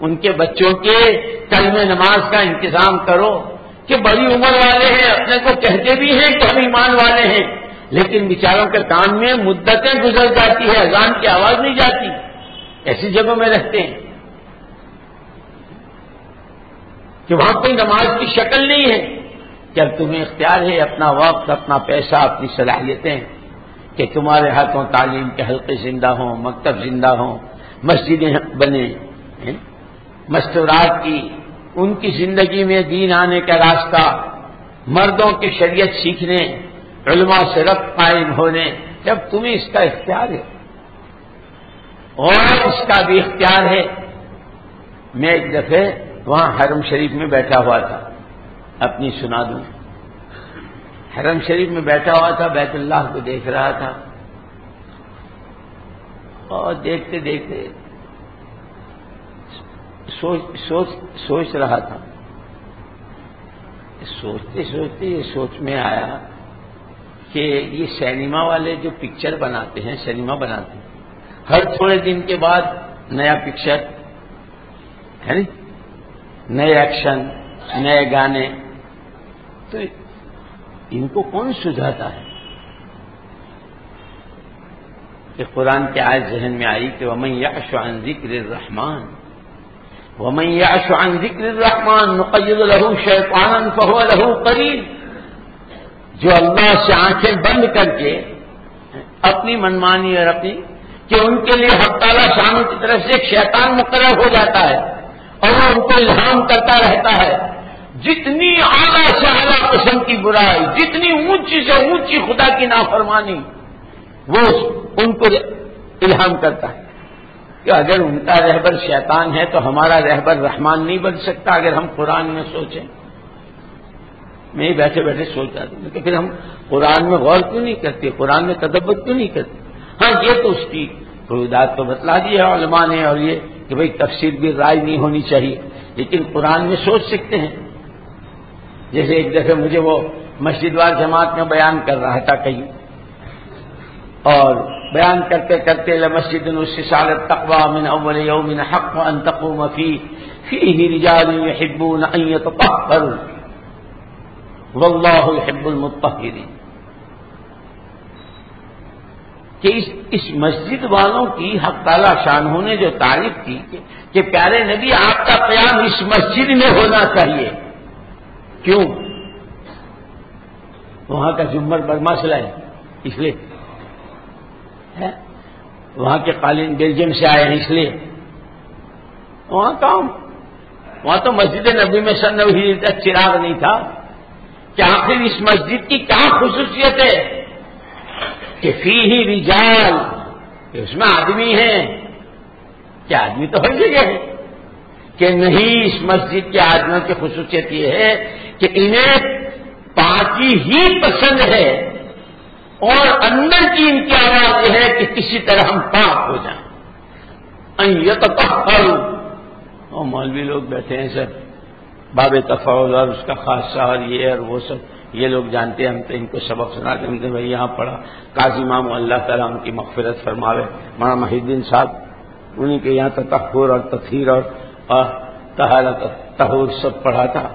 ان کے بچوں کے کلم نماز کا انتظام کرو۔ کہ بڑی عمر والے ہیں، اپنے کو کہتے بھی ہیں کہ ہم ایمان والے ہیں۔ لیکن بیچاروں کے کام میں مدتیں گزر جاتی ہے اذان کی آواز نہیں جاتی۔ ایسی جگہوں میں رہتے ہیں کہ وہاں کوئی نماز کی شکل نہیں ہے۔ جب تمہیں اختیار ہے اپنا وقت، اپنا پیسہ، اپنی صلاحیتیں کہ تمہارے ہاتھوں تعلیم کے حلقے زندہ ہوں، مکتب زندہ ہوں، مسجدیں بنے مستورات کی ان کی زندگی میں دین آنے کا راستہ، مردوں کی شریعت سیکھنے، علماء سے رب قائم ہونے، جب تمہیں اس کا اختیار ہے۔ اور اس کا بھی اختیار ہے۔ میں ایک دفعہ وہاں حرم شریف میں بیٹھا ہوا تھا۔ اپنی سنا دوں۔ حرم شریف میں بیٹھا ہوا تھا، بیت اللہ کو دیکھ رہا تھا۔ اور دیکھتے دیکھتے سوچ سوچ سوچ رہا تھا۔ سوچتے سوچتے یہ سوچ میں آیا کہ یہ سینما والے جو پکچر بناتے ہیں سینما بناتے ہیں، ہر تھوڑے دن کے بعد نیا پکچر، ہے نا؟ نئے ایکشن، نئے گانے۔ تو ان کو کون سجھاتا ہے؟ کہ قرآن کے آئے ذہن میں آئی کہ وہ یش عن ذکر الرحمان وہ یش عن ذکر الرحمان نقید لہو شیطان فہو لہو قریب جو اللہ سے آنکھیں بند کر کے اپنی منمانی اور اپنی کہ ان کے لیے حق تعالیٰ شام کی طرف سے ایک شیطان مقرر ہو جاتا ہے اور وہ ان کو الہام کرتا رہتا ہے۔ جتنی اعلیٰ سے اعلیٰ قسم کی برائی، جتنی اونچی سے اونچی خدا کی نافرمانی، وہ ان کو الہام کرتا ہے۔ کہ اگر ان کا رہبر شیطان ہے تو ہمارا رہبر رحمان نہیں بن سکتا اگر ہم قرآن میں سوچیں۔ میں ہی بیٹھے بیٹھے سوچ رہا تھا۔ کہ پھر ہم قرآن میں غور کیوں نہیں کرتے؟ قرآن میں تدبت کیوں نہیں کرتے؟ ہاں یہ تو اس کی فروجات تو بتلا دی ہے علماء نے اور یہ کہ بھائی تفسیر بھی رائے نہیں ہونی چاہیے۔ لیکن قرآن میں سوچ سکتے ہیں۔ جیسے ایک دفعہ مجھے وہ مسجد وار جماعت میں بیان کر رہا تھا کہیں۔ اور بیان کرتے کرتے مسجد سالت تقوا من اول یوم حق ان تقوم فی فی رجال يحبون ان يتطهروا واللہ يحب المطهرین کہ اس اس مسجد والوں کی حق تعالی شانہوں نے جو تعریف کی کہ پیارے نبی آپ کا قیام اس مسجد میں ہونا چاہیے. کیوں؟ وہاں کا جمر پر مسئلہ ہے. اس لیے وہاں کے قالین بیلجیم سے آئے ہیں اس لیے۔ وہاں کام۔ وہاں تو مسجد نبی میں سن نبی تک چراغ نہیں تھا۔ کہ آخر اس مسجد کی کیا خصوصیت ہے؟ کہ فی ہی رجال اس میں آدمی ہے کیا آدمی تو ہر جگہ ہے کہ نہیں، اس مسجد کے آدمیوں کی خصوصیت یہ ہے کہ انہیں پاکی ہی پسند ہے۔ اور اندر کی ان کی آواز یہ ہے کہ کسی طرح ہم پاک ہو جائیں۔ یہ تو اور مولوی لوگ بیٹھے ہیں سر۔ باب تفاول اور اس کا خاصہ اور یہ اور وہ سب۔ یہ لوگ جانتے ہیں ہم تو ان کو سبق سنا کے ہم نے بھائی یہاں پڑھا۔ قاضی مام اللہ تعالیٰ ان کی مغفرت فرماوے۔ مولانا محدین صاحب انہیں کے یہاں تخور اور تفیر اور تہور سب پڑھا تھا۔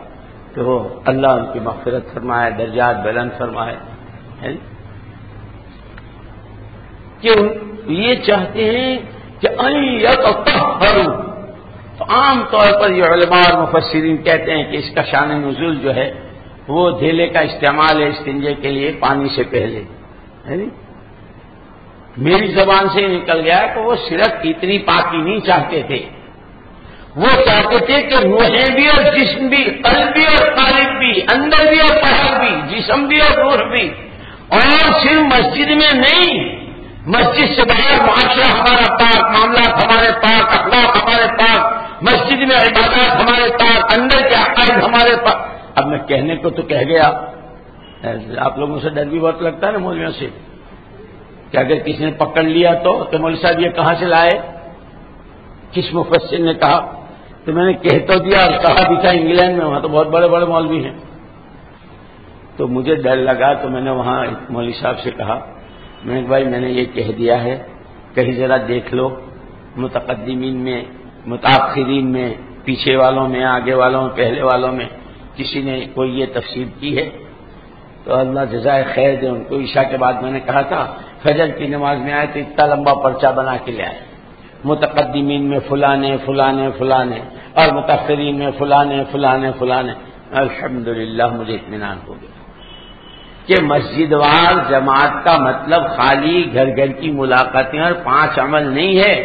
کہ وہ اللہ ان کی مغفرت فرمائے، درجات بلند فرمائے۔ کہ یہ چاہتے ہیں کہ عام طور پر یہ علماء اور مفسرین کہتے ہیں کہ اس کا شان نزول جو ہے وہ دھیلے کا استعمال ہے استنجے کے لیے پانی سے پہلے میری زبان سے نکل گیا کہ وہ صرف اتنی پاکی نہیں چاہتے تھے۔ وہ چاہتے تھے کہ روحیں بھی اور جسم بھی، قلب بھی اور قالب بھی، اندر بھی اور پہل بھی، جسم بھی اور روح بھی۔ اور صرف مسجد میں نہیں مسجد سے باہر معاشرہ ہمارا پاک، معاملات ہمارے پاک، اخلاق ہمارے پاک، مسجد میں عبادات ہمارے پاک، اندر کے عقائد ہمارے پاک۔ اب میں کہنے کو تو کہہ گیا۔ آپ لوگوں سے ڈر بھی بہت لگتا ہے نا مولویوں سے۔ کہ اگر کسی نے پکڑ لیا تو مولوی صاحب یہ کہاں سے لائے؟ کس مفسر نے کہا؟ تو میں نے کہہ تو دیا اور کہا بھی تھا انگلینڈ میں، وہاں تو بہت بڑے بڑے مولوی ہیں۔ تو مجھے ڈر لگا تو میں نے وہاں مولوی صاحب سے کہا میں نے بھائی میں نے یہ کہہ دیا ہے، کہیں ذرا دیکھ لو، متقدمین میں متاثرین میں، پیچھے والوں میں، آگے والوں میں، پہلے والوں میں کسی نے کوئی یہ تفصیل کی ہے؟ تو اللہ جزائے خیر دے، ان کو عشاء کے بعد میں نے کہا تھا، فجر کی نماز میں آئے تو اتنا لمبا پرچہ بنا کے لے آئے۔ متقدمین میں فلانے فلانے فلانے، اور متاثرین میں فلانے فلانے فلانے۔ الحمد مجھے اطمینان ہو گیا۔ کہ مسجد وار جماعت کا مطلب خالی گھر گھر کی ملاقاتیں اور پانچ عمل نہیں ہے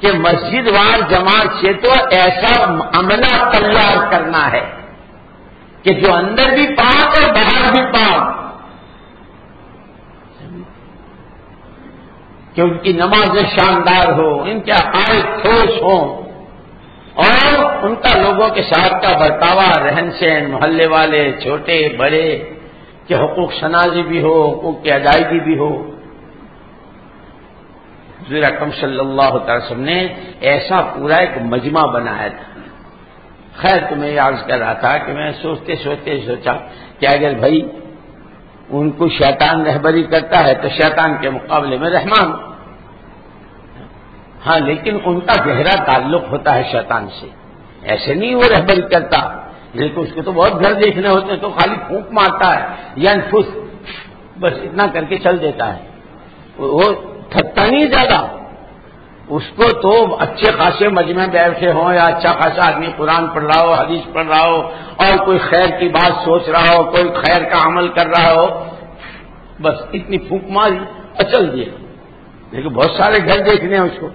کہ مسجد وار جماعت سے تو ایسا عملہ تیار کرنا ہے کہ جو اندر بھی پاک اور باہر بھی پاک کہ ان کی نمازیں شاندار ہو، ان کے عقائد ٹھوس ہوں اور ان کا لوگوں کے ساتھ کا برتاوا، رہن سہن، محلے والے، چھوٹے، بڑے کہ حقوق شنازی بھی ہو، حقوق کی ادائیگی بھی ہو۔ حضور اکم صلی اللہ تعالی وسلم نے ایسا پورا ایک مجمع بنایا تھا۔ خیر، تمہیں یاد کر رہا تھا کہ میں سوچتے سوچتے سوچا کہ اگر بھائی ان کو شیطان رہبری کرتا ہے تو شیطان کے مقابلے میں رحمان۔ ہاں لیکن ان کا گہرا تعلق ہوتا ہے شیطان سے۔ ایسے نہیں وہ رہبری کرتا۔ لیکن اس کے تو بہت گھر دیکھنے ہوتے ہیں، تو خالی پھونک مارتا ہے، یا خوش بس اتنا کر کے چل دیتا ہے۔ وہ تھکتا نہیں زیادہ۔ اس کو تو اچھے خاصے مجمع بیٹھے ہوں، یا اچھا خاصا آدمی قرآن پڑھ رہا ہو، حدیث پڑھ رہا ہو، اور کوئی خیر کی بات سوچ رہا ہو، کوئی خیر کا عمل کر رہا ہو، بس اتنی پھونک ماری، اچل دیے لیکن بہت سارے گھر دیکھنے ہیں اس کو۔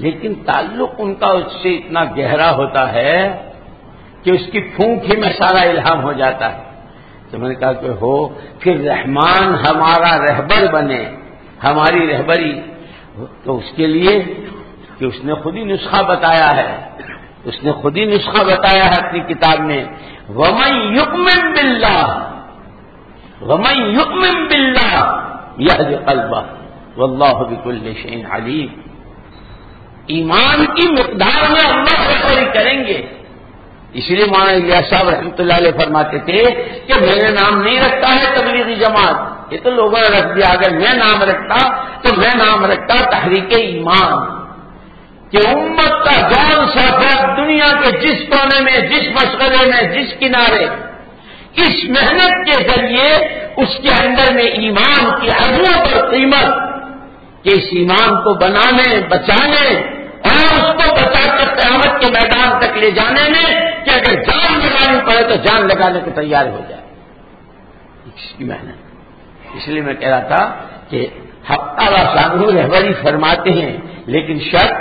لیکن تعلق ان کا اس سے اتنا گہرا ہوتا ہے کہ اس کی پھونک ہی میں سارا الہام ہو جاتا ہے۔ تو میں نے کہا کہ ہو، پھر رحمان ہمارا رہبر بنے، ہماری رہبری۔ تو اس کے لیے کہ اس نے خود ہی نسخہ بتایا ہے۔ اس نے خود ہی نسخہ بتایا ہے اپنی کتاب میں۔ ومن یقمن بلّہ ومن یقمن بلّہ یہ قلبہ واللہ بکل شین علیم ایمان کی مقدار میں اللہ رہبری کریں گے۔ اس لیے مانا الیاس صاحب رحمۃ اللہ علیہ فرماتے تھے کہ میں نے نام نہیں رکھتا ہے تبلیغی جماعت۔ یہ تو لوگوں نے رکھ دیا۔ اگر میں نام رکھتا تو میں نام رکھتا تحریک ایمان۔ کہ امت کا جان سفر دنیا کے جس کونے میں، جس مشورے میں، جس کنارے۔ اس محنت کے ذریعے اس کے اندر میں ایمان کی عظمت اور قیمت۔ کہ اس ایمان کو بنانے، بچانے اور اس کو بچا کر قیامت کے میدان تک لے جانے میں کہ اگر جان لگانی پڑے تو جان لگانے کو تیار ہو جائے۔ اس کی محنت۔ اس لیے میں کہہ رہا تھا کہ ہفتہ سانگو رہبری فرماتے ہیں، لیکن شرط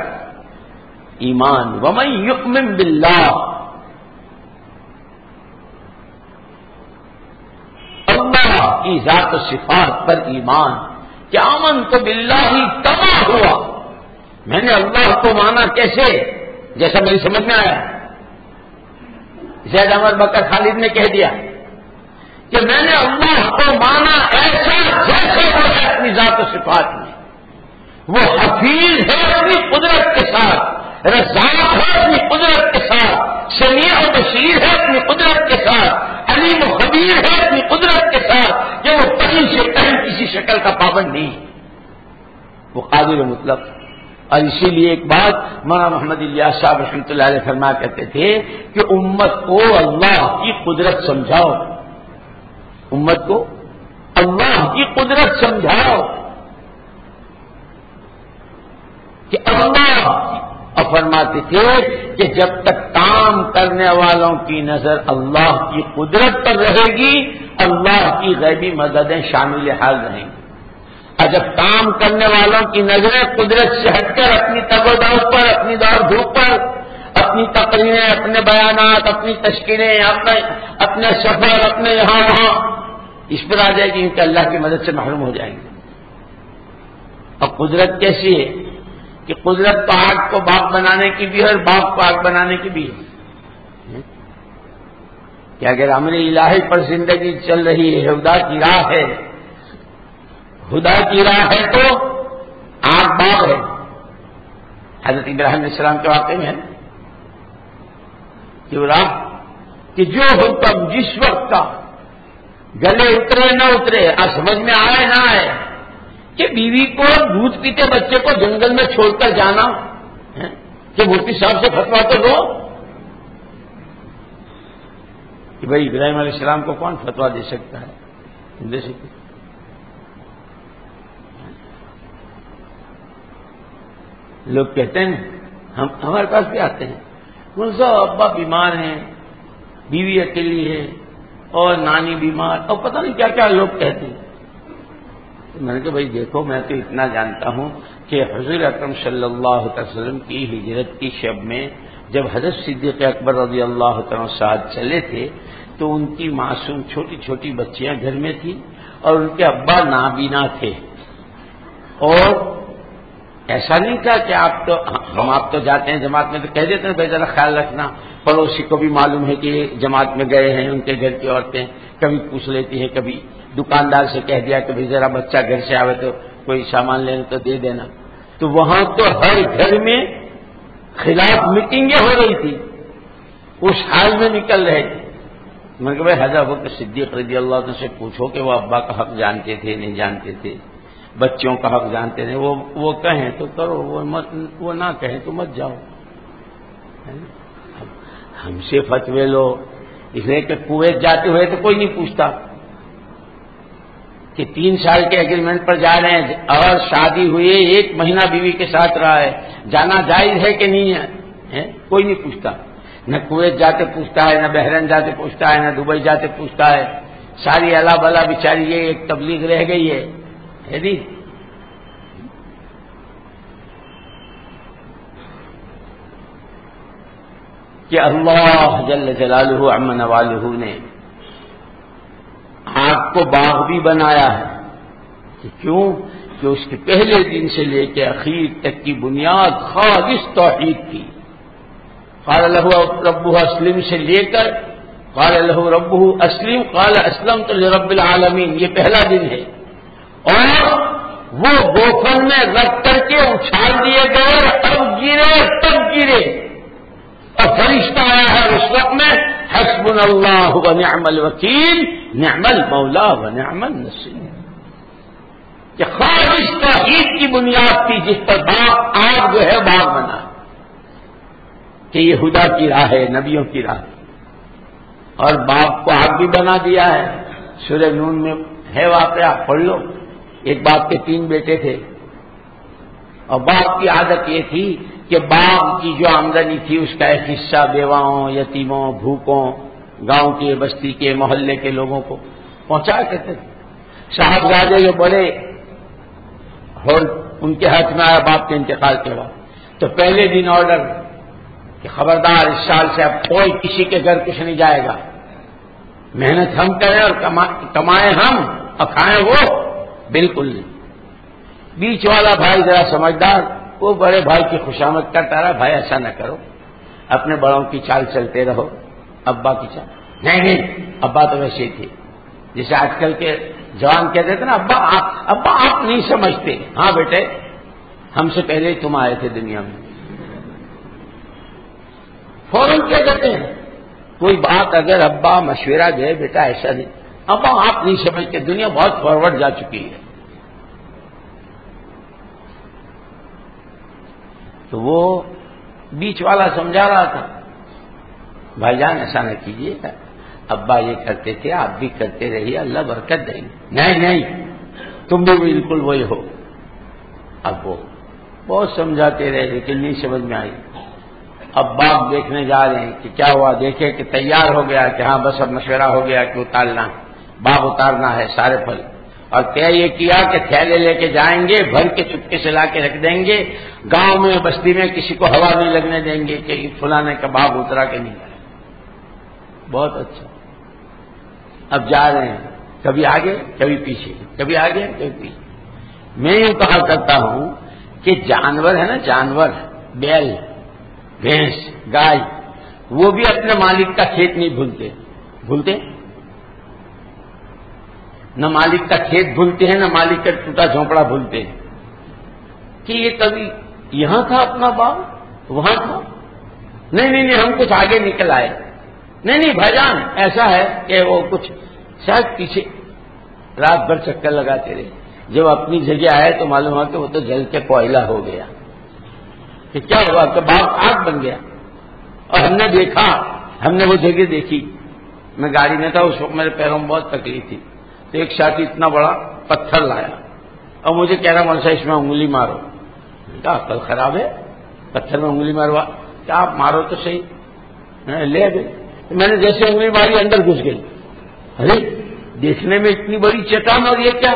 ایمان۔ ومن یقمن باللہ اللہ کی ذات و صفات پر ایمان۔ کیا امن تو بلّہ ہی تباہ ہوا۔ میں نے اللہ کو مانا کیسے؟ جیسا میری سمجھ میں آیا۔ زید احمد بکر خالد نے کہہ دیا کہ میں نے اللہ کو مانا ایسا جیسے وہ ہے اپنی ذات و صفات میں۔ وہ حفیظ ہے اپنی قدرت کے ساتھ، رزاق ہے اپنی قدرت کے ساتھ، سمیع و بشیر ہے اپنی قدرت کے ساتھ، علیم و خبیر ہے اپنی قدرت کے ساتھ کہ وہ کہیں سے کہیں کسی شکل کا پابند نہیں۔ وہ قابل مطلب اور اسی لیے ایک بات مولانا محمد اللہ صاحب رحمۃ اللہ علیہ فرما کہتے تھے کہ امت کو اللہ کی قدرت سمجھاؤ۔ امت کو اللہ کی قدرت سمجھاؤ۔ کہ اللہ فرماتے تھے کہ جب تک کام کرنے والوں کی نظر اللہ کی قدرت پر رہے گی، اللہ کی غیبی مددیں شامل حال رہیں گی۔ اور جب کام کرنے والوں کی نظریں قدرت سے ہٹ کر اپنی تگو دو پر، اپنی دور دھوپ پر، اپنی تقریریں، اپنے بیانات، اپنی تشکیلیں، اپنے اپنے سفر اپنے یہاں وہاں، اس پر آ جائے گی ان اللہ کی مدد سے محروم ہو جائیں گے۔ اور قدرت کیسی ہے کہ قدرت تو آگ کو باغ بنانے کی بھی ہے اور باغ کو آگ بنانے کی بھی ہے۔ کیا اگر امر الہی پر زندگی چل رہی ہے ہدا کی راہ ہے خدا کی راہ ہے تو آگ باغ ہے حضرت ابراہیم علیہ السلام کے واقع میں ہے۔ کہ راہ کہ جو حکم جس وقت کا گلے اترے نہ اترے اور سمجھ میں آئے نہ آئے کہ بیوی کو دودھ پیتے بچے کو جنگل میں چھوڑ کر جانا کہ مفتی صاحب سے فتوا تو دو۔ کہ بھائی ابراہیم علیہ السلام کو کون فتوا دے سکتا ہے؟ دے سکتے۔ لوگ کہتے ہیں، ہم ہمارے پاس بھی آتے ہیں۔ کون سا ابا بیمار ہیں، بیوی اکیلی ہے، اور نانی بیمار، اور پتہ نہیں کیا کیا لوگ کہتے ہیں۔ میں نے کہا، بھائی دیکھو، میں تو اتنا جانتا ہوں کہ حضور اکرم صلی اللہ علیہ وسلم کی ہجرت کی شب میں جب حضرت صدیق اکبر رضی اللہ تعالیٰ ساتھ چلے تھے، تو ان کی معصوم چھوٹی چھوٹی بچیاں گھر میں تھیں اور ان کے ابا نابینا تھے۔ اور ایسا نہیں تھا کہ آپ تو ہم آپ تو جاتے ہیں جماعت میں تو کہہ دیتے ہیں بھائی ذرا خیال رکھنا۔ پڑوسی کو بھی معلوم ہے کہ جماعت میں گئے ہیں، ان کے گھر کی عورتیں۔ کبھی پوچھ لیتی ہیں، کبھی دکاندار سے کہہ دیا کہ بھائی ذرا بچہ گھر سے آوے تو کوئی سامان لینا تو دے دینا۔ تو وہاں تو ہر گھر میں خلاف میٹنگیں ہو رہی تھی۔ اس حال میں نکل رہے تھے۔ میں کہ بھائی حضرت صدیق رضی اللہ سے پوچھو کہ وہ ابا کا حق جانتے تھے، نہیں جانتے تھے۔ بچوں کا حق جانتے ہیں، وہ وہ کہیں تو کرو، وہ مت وہ نہ کہیں تو مت جاؤ۔ ہم سے فتوے لو۔ اس لیے کہ کویت جاتے ہوئے تو کوئی نہیں پوچھتا کہ تین سال کے اگریمنٹ پر جا رہے ہیں اور شادی ہوئی، ایک مہینہ بیوی کے ساتھ رہا ہے۔ جانا جائز ہے کہ نہیں ہے؟ کوئی نہیں پوچھتا۔ نہ کویت جاتے پوچھتا ہے، نہ بحرین جاتے پوچھتا ہے، نہ دبئی جاتے پوچھتا ہے۔ ساری اللہ بلا بیچاری، یہ ایک تبلیغ رہ گئی ہے۔ جی کہ اللہ جل جلالہ امن والہ نے باغ کو باغ بھی بنایا ہے کہ کیوں؟ کہ اس کے پہلے دن سے لے کے اخیر تک کی بنیاد خالص توحید تھی. قال له ربو اسلم سے لے کر، قال له ربو اسلم، قال اسلم تو رب العالمین. یہ پہلا دن ہے. اور وہ گوفن میں رکھ کر کے اچھال دیے گئے تب گرے تب گرے۔ اور فرشتہ آیا ہے اس وقت میں حسب اللہ و نعم الوکیل، نعم المولا و نعم النصیر۔ کہ خواہش توحید کی بنیاد تھی جس پر باغ، آگ جو ہے باغ بنا۔ کہ یہ خدا کی راہ ہے، نبیوں کی راہ اور باپ کو آگ بھی بنا دیا ہے۔ سورہ نون میں ہے واقعہ، پڑھ لو۔ ایک باپ کے تین بیٹے تھے۔ اور باپ کی عادت یہ تھی کہ باغ کی جو آمدنی تھی، اس کا ایک حصہ بیواؤں، یتیموں، بھوکوں، گاؤں کے، بستی کے، محلے کے لوگوں کو پہنچا کرتے تھے۔ صاحب راجے جو بڑے اور ان کے ہاتھ میں آیا باپ کے انتقال کے بعد۔ تو پہلے دن آرڈر کہ خبردار، اس سال سے اب کوئی کسی کے گھر کچھ نہیں جائے گا۔ محنت ہم کریں اور کمائیں ہم اور کھائیں وہ۔ بالکل نہیں۔ بیچ والا بھائی ذرا سمجھدار، وہ بڑے بھائی کی خوشامد کرتا رہا بھائی ایسا نہ کرو۔ اپنے بڑوں کی چال چلتے رہو۔ ابا کی چال۔ نہیں نہیں، ابا تو ویسے ہی تھے۔ جسے آج کل کے جوان کہتے تھے نا، ابا ابا آپ نہیں سمجھتے۔ ہاں بیٹے، ہم سے پہلے ہی تم آئے تھے دنیا میں۔ فوراً کیا کہتے ہیں؟ کوئی بات اگر ابا مشورہ دے، بیٹا ایسا نہیں۔ ابا آپ نہیں سمجھتے، دنیا بہت فارورڈ جا چکی ہے۔ تو وہ بیچ والا سمجھا رہا تھا۔ بھائی جان، ایسا نہ کیجیے۔ گا ابا یہ کرتے تھے، آپ بھی کرتے رہیے، اللہ برکت دیں گے نہیں نہیں، تم بھی بالکل وہی ہو۔ اب وہ بہت سمجھاتے رہے، لیکن نہیں سمجھ میں آئی۔ اب باغ دیکھنے جا رہے ہیں کہ کیا ہوا؟ دیکھے کہ تیار ہو گیا کہ ہاں بس اب مشورہ ہو گیا کہ اتارنا باغ اتارنا ہے سارے پھل۔ اور طے یہ کیا کہ تھیلے لے کے جائیں گے، بھر کے چپکے سے لا کے رکھ دیں گے، گاؤں میں بستی میں کسی کو ہوا نہیں لگنے دیں گے کہ فلانے کا باغ اترا کے نہیں جائے بہت اچھا۔ اب جا رہے ہیں۔ کبھی آگے، کبھی پیچھے۔ کبھی آگے، کبھی پیچھے۔ میں یوں کہا کرتا ہوں کہ جانور ہے نا، جانور، بیل، بھینس، گائے، وہ بھی اپنے مالک کا کھیت نہیں بھولتے۔ بھولتے؟ نہ مالک کا کھیت بھولتے ہیں، نہ مالک کا ٹوٹا جھونپڑا بھولتے ہیں۔ کہ یہ کبھی یہاں تھا اپنا باغ، وہاں تھا؟ نہیں نہیں نہیں، ہم کچھ آگے نکل آئے۔ نہیں نہیں بھائی جان ایسا ہے کہ وہ کچھ شاید پیچھے رات بھر چکر لگاتے رہے۔ جب اپنی جگہ آئے تو معلوم ہوا کہ وہ تو جل کے کوئلہ ہو گیا۔ کہ کیا ہوا؟ کہ باغ آگ بن گیا۔ اور ہم نے دیکھا، ہم نے وہ جگہ دیکھی۔ میں گاڑی میں تھا، اس وقت میرے پیروں میں بہت تکلیف تھی۔ تو ایک ساتھی اتنا بڑا پتھر لایا۔ اور مجھے کہہ رہا مرسا اس میں انگلی مارو۔ کیا کل خراب ہے، پتھر میں انگلی ماروا۔ کیا آپ مارو تو صحیح۔ لے گئے میں نے جیسے انگلی ماری، اندر گھس گئی۔ ارے، دیکھنے میں اتنی بڑی چٹان اور یہ کیا؟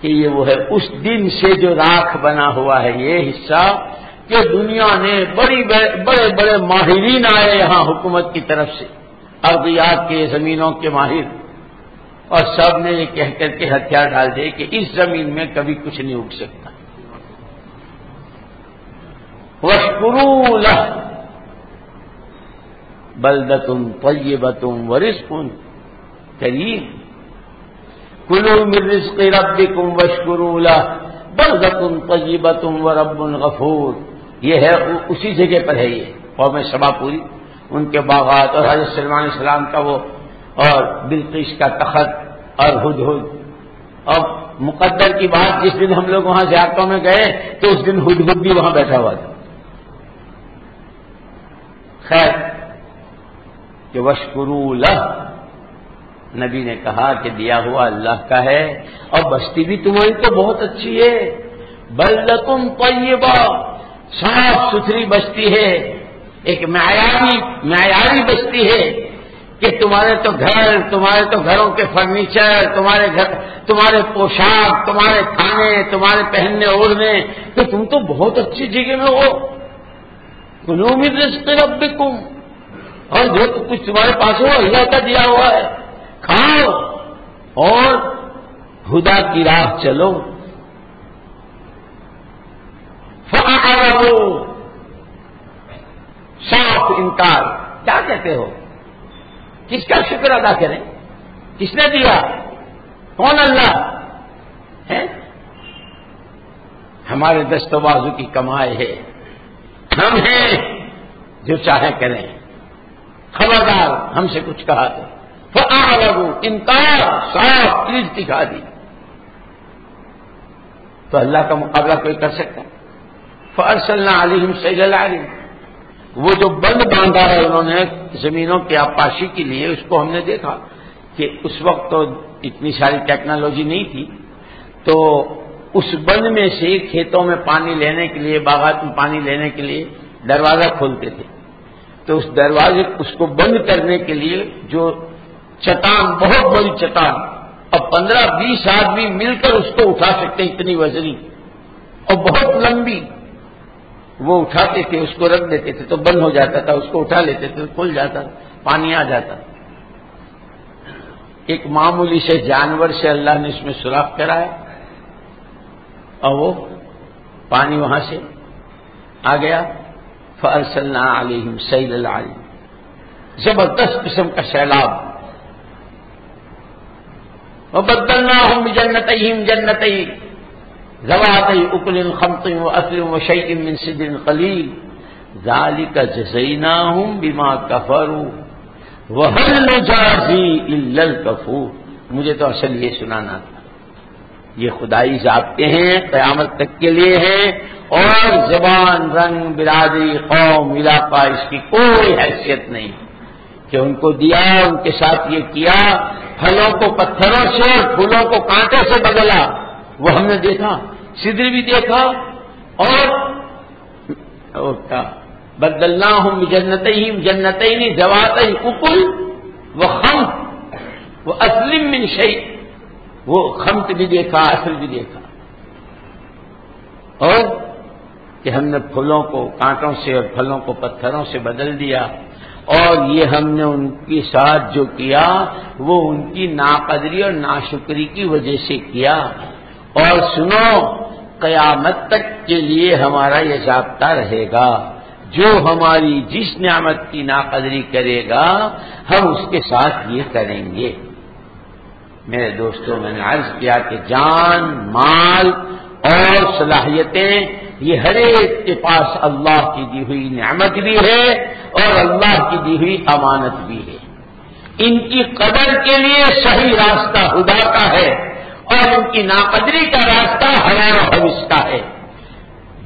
کہ یہ وہ ہے، اس دن سے جو راکھ بنا ہوا ہے، یہ حصہ کہ دنیا نے بڑی بڑے بڑے ماہرین آئے یہاں حکومت کی طرف سے۔ ارضیات کے زمینوں کے ماہر۔ اور سب نے یہ کہہ کر کے ہتھیار ڈال دے کہ اس زمین میں کبھی کچھ نہیں اٹھ سکتا۔ وشکرو بلدتم طیبتم ورزقن کریم کلو من رزق ربکم وشکرو لہ بلدتم طیبتم ورب غفور۔ یہ ہے، اسی جگہ پر ہے یہ۔ قوم سبا پوری، ان کے باغات اور حضرت سلمان اسلام کا وہ اور بلقیش کا تخت اور ہد ہد۔ اور مقدر کی بات جس دن ہم لوگ وہاں زیارتوں میں گئے تو اس دن ہد ہد بھی وہاں بیٹھا ہوا تھا۔ خیر، کہ وشکرو لہ۔ نبی نے کہا کہ دیا ہوا اللہ کا ہے اور بستی بھی تمہاری تو بہت اچھی ہے۔ بلکم طیبہ صاف ستھری بستی ہے۔ ایک معیاری معیاری بستی ہے۔ کہ تمہارے تو گھر، تمہارے تو گھروں کے فرنیچر، تمہارے گھر، تمہارے پوشاک، تمہارے کھانے، تمہارے پہننے، اوڑھنے، تو تم تو بہت اچھی جگہ میں ہو۔ کنومی رشتے رب اور جو کچھ تمہارے پاس ہو، اللہ کا دیا ہوا ہے۔ کھاؤ۔ اور خدا کی راہ چلو۔ صاف انکار۔ کیا کہتے ہو؟ کس کا شکر ادا کریں؟ کس نے دیا؟ کون اللہ؟ ہے ہمارے دستوازو کی کمائی ہے۔ ہم ہیں جو چاہے کریں۔ خبردار، ہم سے کچھ کہا تو لگو انکار، صاف چیز دکھا دی۔ تو اللہ کا مقابلہ کوئی کر سکتا؟ فرصل علیہم سید العلیم وہ جو بند باندھا ہے انہوں نے زمینوں کی آپاشی کے لیے، اس کو ہم نے دیکھا کہ اس وقت تو اتنی ساری ٹیکنالوجی نہیں تھی۔ تو اس بند میں سے کھیتوں میں پانی لینے کے لیے، باغات میں پانی لینے کے لیے دروازہ کھولتے تھے۔ تو اس دروازے، اس کو بند کرنے کے لیے جو چٹان، بہت بڑی چٹان اور پندرہ بیس آدمی مل کر اس کو اٹھا سکتے اتنی وزنی اور بہت لمبی۔ وہ اٹھاتے تھے، اس کو رکھ دیتے تھے تو بند ہو جاتا تھا، اس کو اٹھا لیتے تھے کھل جاتا، پانی آ جاتا۔ ایک معمولی سے جانور سے اللہ نے اس میں سوراخ کرایا اور وہ پانی وہاں سے آ گیا۔ فرسلنا علیہم سید العالم زبردست قسم کا سیلاب۔ بدلنا ہوں جنت جنت زوات اکل خمت و اسلم و شعی من صدر قلیل ظالی کا جسینا ہوں بیما کفرو وہ کفور مجھے تو اصل یہ سنانا تھا. یہ خدائی ضابطے ہیں، قیامت تک کے لیے ہیں، اور زبان، رنگ، برادری، قوم، علاقہ، اس کی کوئی حیثیت نہیں. کہ ان کو دیا، ان کے ساتھ یہ کیا، پھلوں کو پتھروں سے پھولوں کو کانٹوں سے بدلا وہ ہم نے دیکھا سدر بھی دیکھا اور بدلنا ہوں جنت ہی جنت ہی نہیں جوات ہی اکل وہ خم وہ اسلم من شہید وہ خمت بھی دیکھا، اصل بھی دیکھا۔ اور کہ ہم نے پھولوں کو، کانٹوں سے اور پھلوں کو پتھروں سے بدل دیا اور یہ ہم نے ان کے ساتھ جو کیا، وہ ان کی ناقدری اور ناشکری کی وجہ سے کیا۔ اور سنو، قیامت تک کے لیے ہمارا یہ ضابطہ رہے گا۔ جو ہماری جس نعمت کی ناقدری کرے گا، ہم اس کے ساتھ یہ کریں گے۔ میرے دوستوں میں نے عرض کیا کہ جان، مال اور صلاحیتیں، یہ ہر ایک کے پاس اللہ کی دی ہوئی نعمت بھی ہے اور اللہ کی دی ہوئی امانت بھی ہے۔ ان کی قدر کے لیے صحیح راستہ خدا کا ہے۔ اور ان کی ناقدری کا راستہ ہمارا حوث کا ہے۔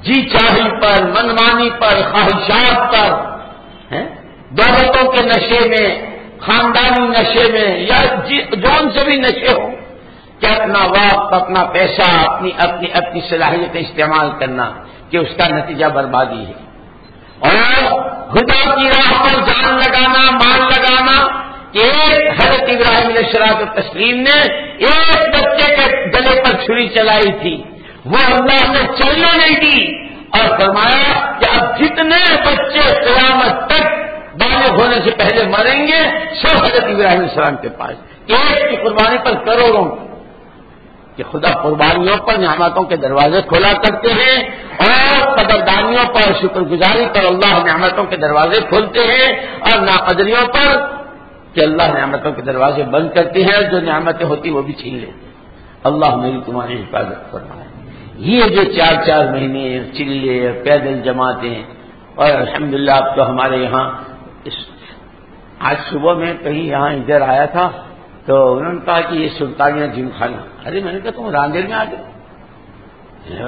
جی چاہی پر، منمانی پر، خواہشات پر دولتوں کے نشے میں، خاندانی نشے میں، یا جی جون سے بھی نشے ہو کہ اپنا وقت، اپنا پیسہ، اپنی اپنی اپنی صلاحیت استعمال کرنا، کہ اس کا نتیجہ بربادی ہے۔ اور خدا کی راہ پر جان لگانا، مال لگانا ایک حضرت ابراہیم علیہ السلام تسلیم نے ایک بچے کے گلے پر چھری چلائی تھی۔ وہ اللہ نے چلنے نہیں دی اور فرمایا کہ اب جتنے بچے قیامت تک بالغ ہونے سے پہلے مریں گے، سب حضرت ابراہیم السلام کے پاس۔ ایک کی قربانی پر کروڑوں کہ خدا قربانیوں پر، نعمتوں کے دروازے کھولا کرتے ہیں اور قدردانیوں پر شکر گزاری پر اللہ نعمتوں کے دروازے کھولتے ہیں اور ناقدریوں پر کہ اللہ نعمتوں کے دروازے بند کرتے ہیں، جو نعمتیں ہوتی وہ بھی چھین لیتے اللہ میری تمہاری حفاظت کرنا ہے یہ جو چار چار مہینے چلے، پیدل جماعتیں، اور الحمدللہ اب تو ہمارے یہاں آج صبح میں کہیں یہاں ادھر آیا تھا، تو انہوں نے کہا کہ یہ سلطانیہ جم خانہ ارے میں نے کہا تم راندیر میں آ گئے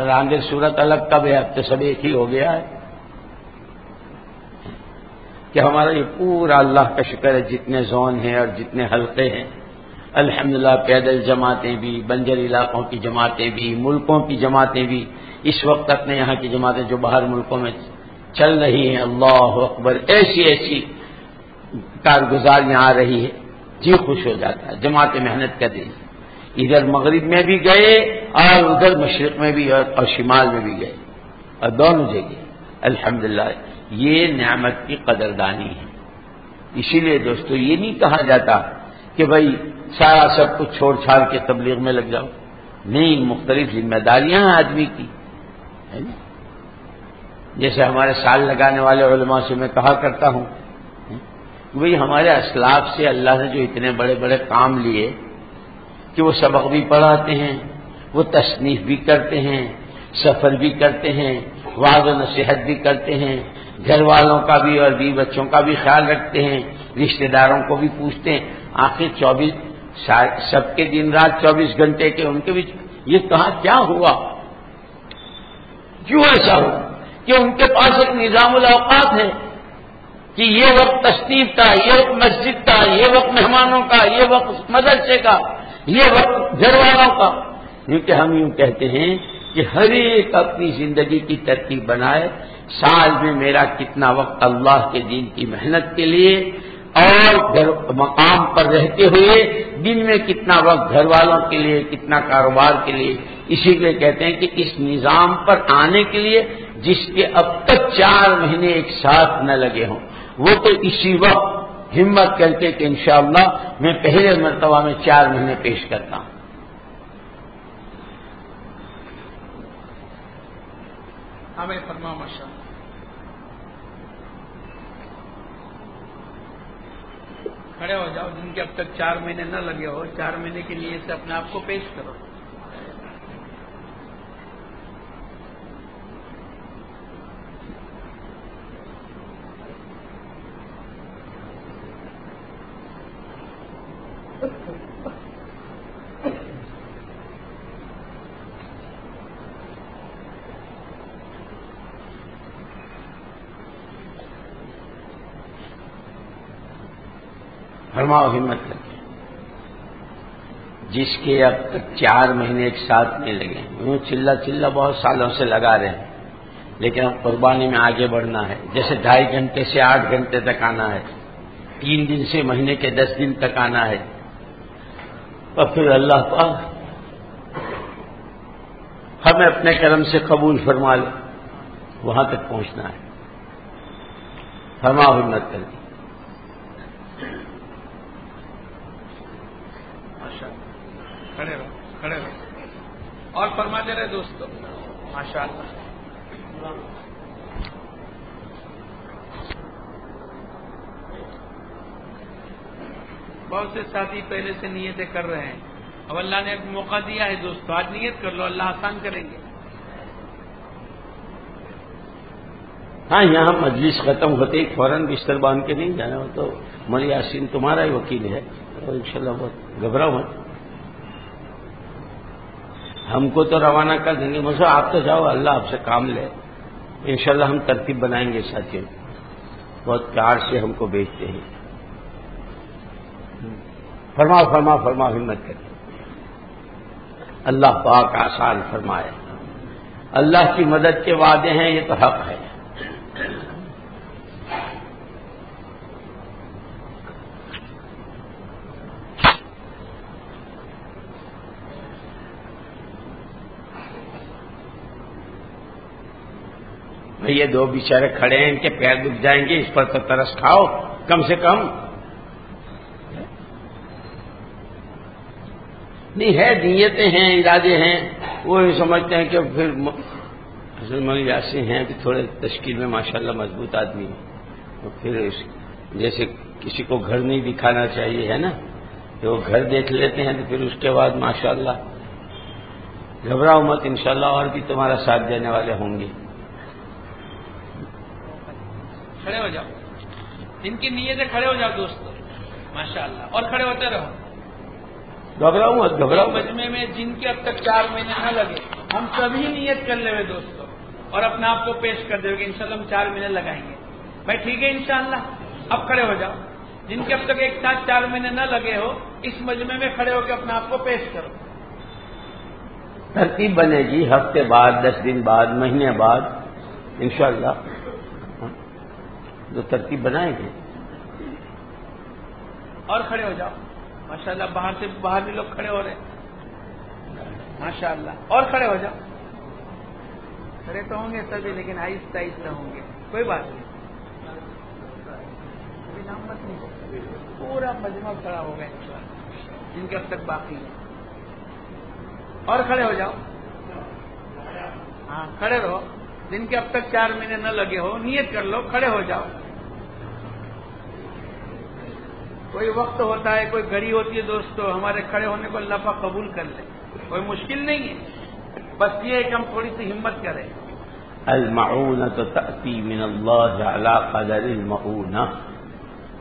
راندیر صورت الگ کب ہے، اب تو سب ایک ہی ہو گیا ہے۔ کہ ہمارا یہ پورا اللہ کا شکر ہے، جتنے زون ہیں اور جتنے حلقے ہیں۔ الحمدللہ پیدل جماعتیں بھی، بنجر علاقوں کی جماعتیں بھی، ملکوں کی جماعتیں بھی، اس وقت اپنے یہاں کی جماعتیں جو باہر ملکوں میں چل رہی ہیں۔ اللہ اکبر، ایسی ایسی کارگزاریاں آ رہی ہے۔ جی خوش ہو جاتا ہے جماعت محنت کر رہی ادھر مغرب میں بھی گئے اور ادھر مشرق میں بھی اور شمال میں بھی گئے۔ اور دونوں جگہ الحمد یہ نعمت کی قدردانی ہے۔ اسی لیے دوستو یہ نہیں کہا جاتا کہ بھائی سارا سب کچھ چھوڑ چھاڑ کے تبلیغ میں لگ جاؤ۔ نہیں، مختلف ذمہ داریاں ہیں آدمی کی۔ جیسے ہمارے سال لگانے والے علماء سے میں کہا کرتا ہوں۔ وہی ہمارے اسلاف سے اللہ نے جو اتنے بڑے بڑے کام لیے کہ وہ سبق بھی پڑھاتے ہیں، وہ تصنیف بھی کرتے ہیں، سفر بھی کرتے ہیں وعد و نصیحت بھی کرتے ہیں۔ گھر والوں کا بھی اور بی بچوں کا بھی خیال رکھتے ہیں، رشتہ داروں کو بھی پوچھتے ہیں، آخر چوبیس سب کے دن رات چوبیس گھنٹے کے ان کے بھی یہ کہاں کیا ہوا؟ کیوں ایسا ہوا؟ کہ ان کے پاس ایک نظام الاوقات ہے کہ یہ وقت تصنیف کا، یہ وقت مسجد کا، یہ وقت مہمانوں کا، یہ وقت مدرسے کا، یہ وقت گھر والوں کا۔ کیونکہ ہم یوں کہتے ہیں کہ ہر ایک اپنی زندگی کی ترتیب بنائے، سال میں میرا کتنا وقت اللہ کے دین کی محنت کے لیے اور گھر مقام پر رہتے ہوئے، دن میں کتنا وقت گھر والوں کے لیے، کتنا کاروبار کے لیے۔ اسی لیے کہتے ہیں کہ اس نظام پر آنے کے لیے جس کے اب تک چار مہینے ایک ساتھ نہ لگے ہوں۔ وہ تو اسی وقت ہمت کر کے کہ انشاءاللہ میں پہلے مرتبہ میں چار مہینے پیش کرتا ہوں۔ ہمیں فرما ماشاء کھڑے ہو جاؤ، جن کے اب تک چار مہینے نہ لگے ہو، چار مہینے کے لیے سے اپنے آپ کو پیش کرو۔ فرماؤ ہمت کر کے جس کے اب تک چار مہینے ایک ساتھ نہیں لگے۔ یوں چلا چلا بہت سالوں سے لگا رہے ہیں۔ لیکن اب قربانی میں آگے بڑھنا ہے۔ جیسے ڈھائی گھنٹے سے آٹھ گھنٹے تک آنا ہے۔ تین دن سے مہینے کے دس دن تک آنا ہے۔ اور پھر اللہ پاک ہمیں اپنے کرم سے قبول فرما لے۔ وہاں تک پہنچنا ہے۔ فرما ہمت کر دی۔ کھڑے رہو کھڑے رہو۔ اور فرما دے رہے دوستوں ماشاء اللہ بہت سے ساتھی پہلے سے نیتیں کر رہے ہیں۔ اب اللہ نے موقع دیا ہے دوستو، آج نیت کر لو، اللہ آسان کریں گے۔ ہاں یہاں مجلس ختم ہوتے ہی فوراً بستر باندھ کے نہیں جانا ہو تو مری یاسین تمہارا ہی وکیل ہے ان شاء اللہ بہت گھبراؤ مت۔ ہم کو تو روانہ کر دیں گے۔ مجھے آپ تو جاؤ، اللہ آپ سے کام لے۔ انشاءاللہ ہم ترتیب بنائیں گے ساتھیوں۔ بہت پیار سے ہم کو بیچتے ہیں۔ فرما فرما فرما ہمت کر۔ اللہ پاک آسان فرمائے۔ اللہ کی مدد کے وعدے ہیں، یہ تو حق ہے۔ یہ دو بیچارے کھڑے ہیں، ان کے پیر دکھ جائیں گے، اس پر تو ترس کھاؤ، کم سے کم۔ نہیں ہے، نیتیں ہیں، ارادے ہیں، وہ سمجھتے ہیں کہ پھر حسن مل جاسی ہیں کہ تھوڑے تشکیل میں ماشاءاللہ مضبوط آدمی ہے تو پھر جیسے کسی کو گھر نہیں دکھانا چاہیے، ہے نا؟ کہ وہ گھر دیکھ لیتے ہیں تو پھر اس کے بعد ماشاءاللہ گھبراؤ مت، انشاءاللہ اور بھی تمہارا ساتھ دینے والے ہوں گے۔ کھڑے ہو جاؤ۔ جن کی نیتیں کھڑے ہو جاؤ دوستو۔ ماشاء اللہ اور کھڑے ہوتے رہو۔ گھبراؤں مت گھبراؤ مجمے میں جن کے اب تک چار مہینے نہ لگے ہم سبھی نیت کر لے ہوئے دوستوں اور اپنے آپ کو پیش کر دے گے انشاءاللہ ہم چار مہینے لگائیں گے۔ بھائی ٹھیک ہے انشاءاللہ۔ اب کھڑے ہو جاؤ۔ جن کے اب تک ایک ساتھ چار مہینے نہ لگے ہو اس مجمے میں کھڑے ہو کے اپنے آپ کو پیش کرو۔ ترتیب بنے گی ہفتے بعد دس دن بعد مہینے بعد انشاءاللہ۔ جو ترتیب بنائیں گے۔ اور کھڑے ہو جاؤ۔ ماشاء اللہ باہر سے باہر بھی لوگ کھڑے ہو رہے ہیں۔ ماشاء اللہ اور کھڑے ہو جاؤ۔ کھڑے تو ہوں گے سبھی لیکن آہستہ آہستہ ہوں گے۔ کوئی بات نہیں۔ پورا مجمع کھڑا ہو گیا۔ جن کے اب تک باقی ہیں۔ اور کھڑے ہو جاؤ۔ ہاں کھڑے رہو۔ جن کے اب تک چار مہینے نہ لگے ہو نیت کر لو کھڑے ہو جاؤ۔ کوئی وقت ہوتا ہے کوئی گھڑی ہوتی ہے دوستو ہمارے کھڑے ہونے کو اللہ پاک قبول کر لے۔ کوئی مشکل نہیں ہے۔ بس یہ ہے کہ ہم تھوڑی سی ہمت کریں۔ تأتی من اللہ على قدر المعونہ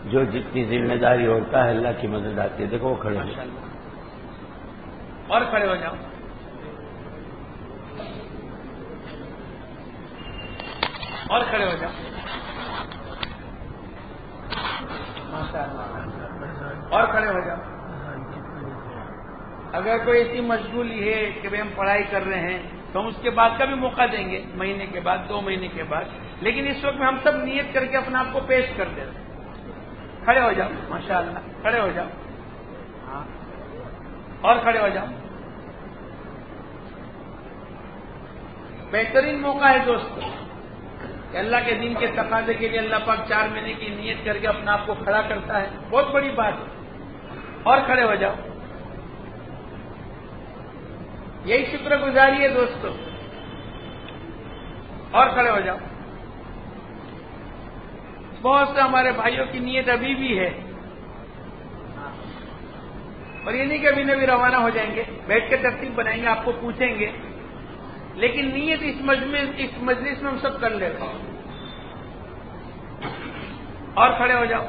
جو جتنی ذمہ داری ہوتا ہے اللہ کی مدد آتی ہے۔ دیکھو وہ کھڑے ہو اور کھڑے ہو جاؤ۔ اور کھڑے ہو جاؤ۔ اور کھڑے ہو جاؤ۔ اگر کوئی ایسی مشغولی ہے کہ بھائی ہم پڑھائی کر رہے ہیں، تو ہم اس کے بعد کا بھی موقع دیں گے، مہینے کے بعد، دو مہینے کے بعد۔ لیکن اس وقت میں ہم سب نیت کر کے اپنے آپ کو پیش کر دیں۔ کھڑے ہو جاؤ ماشاء اللہ کھڑے ہو جاؤ۔ ہاں اور کھڑے ہو جاؤ۔ بہترین موقع ہے دوست کہ اللہ کے دین کے تقاضے کے لیے اللہ پاک چار مہینے کی نیت کر کے اپنے آپ کو کھڑا کرتا ہے۔ بہت بڑی بات ہے۔ اور کھڑے ہو جاؤ۔ یہی شکر گزاری ہے دوستو۔ اور کھڑے ہو جاؤ۔ بہت سے ہمارے بھائیوں کی نیت ابھی بھی ہے۔ اور یہ نہیں کہ ابھی نبی روانہ ہو جائیں گے، بیٹھ کے ترتیب بنائیں گے، آپ کو پوچھیں گے۔ لیکن نیت اس مجلس اس مجلس میں ہم سب کر لیتے ہیں اور کھڑے ہو جاؤ۔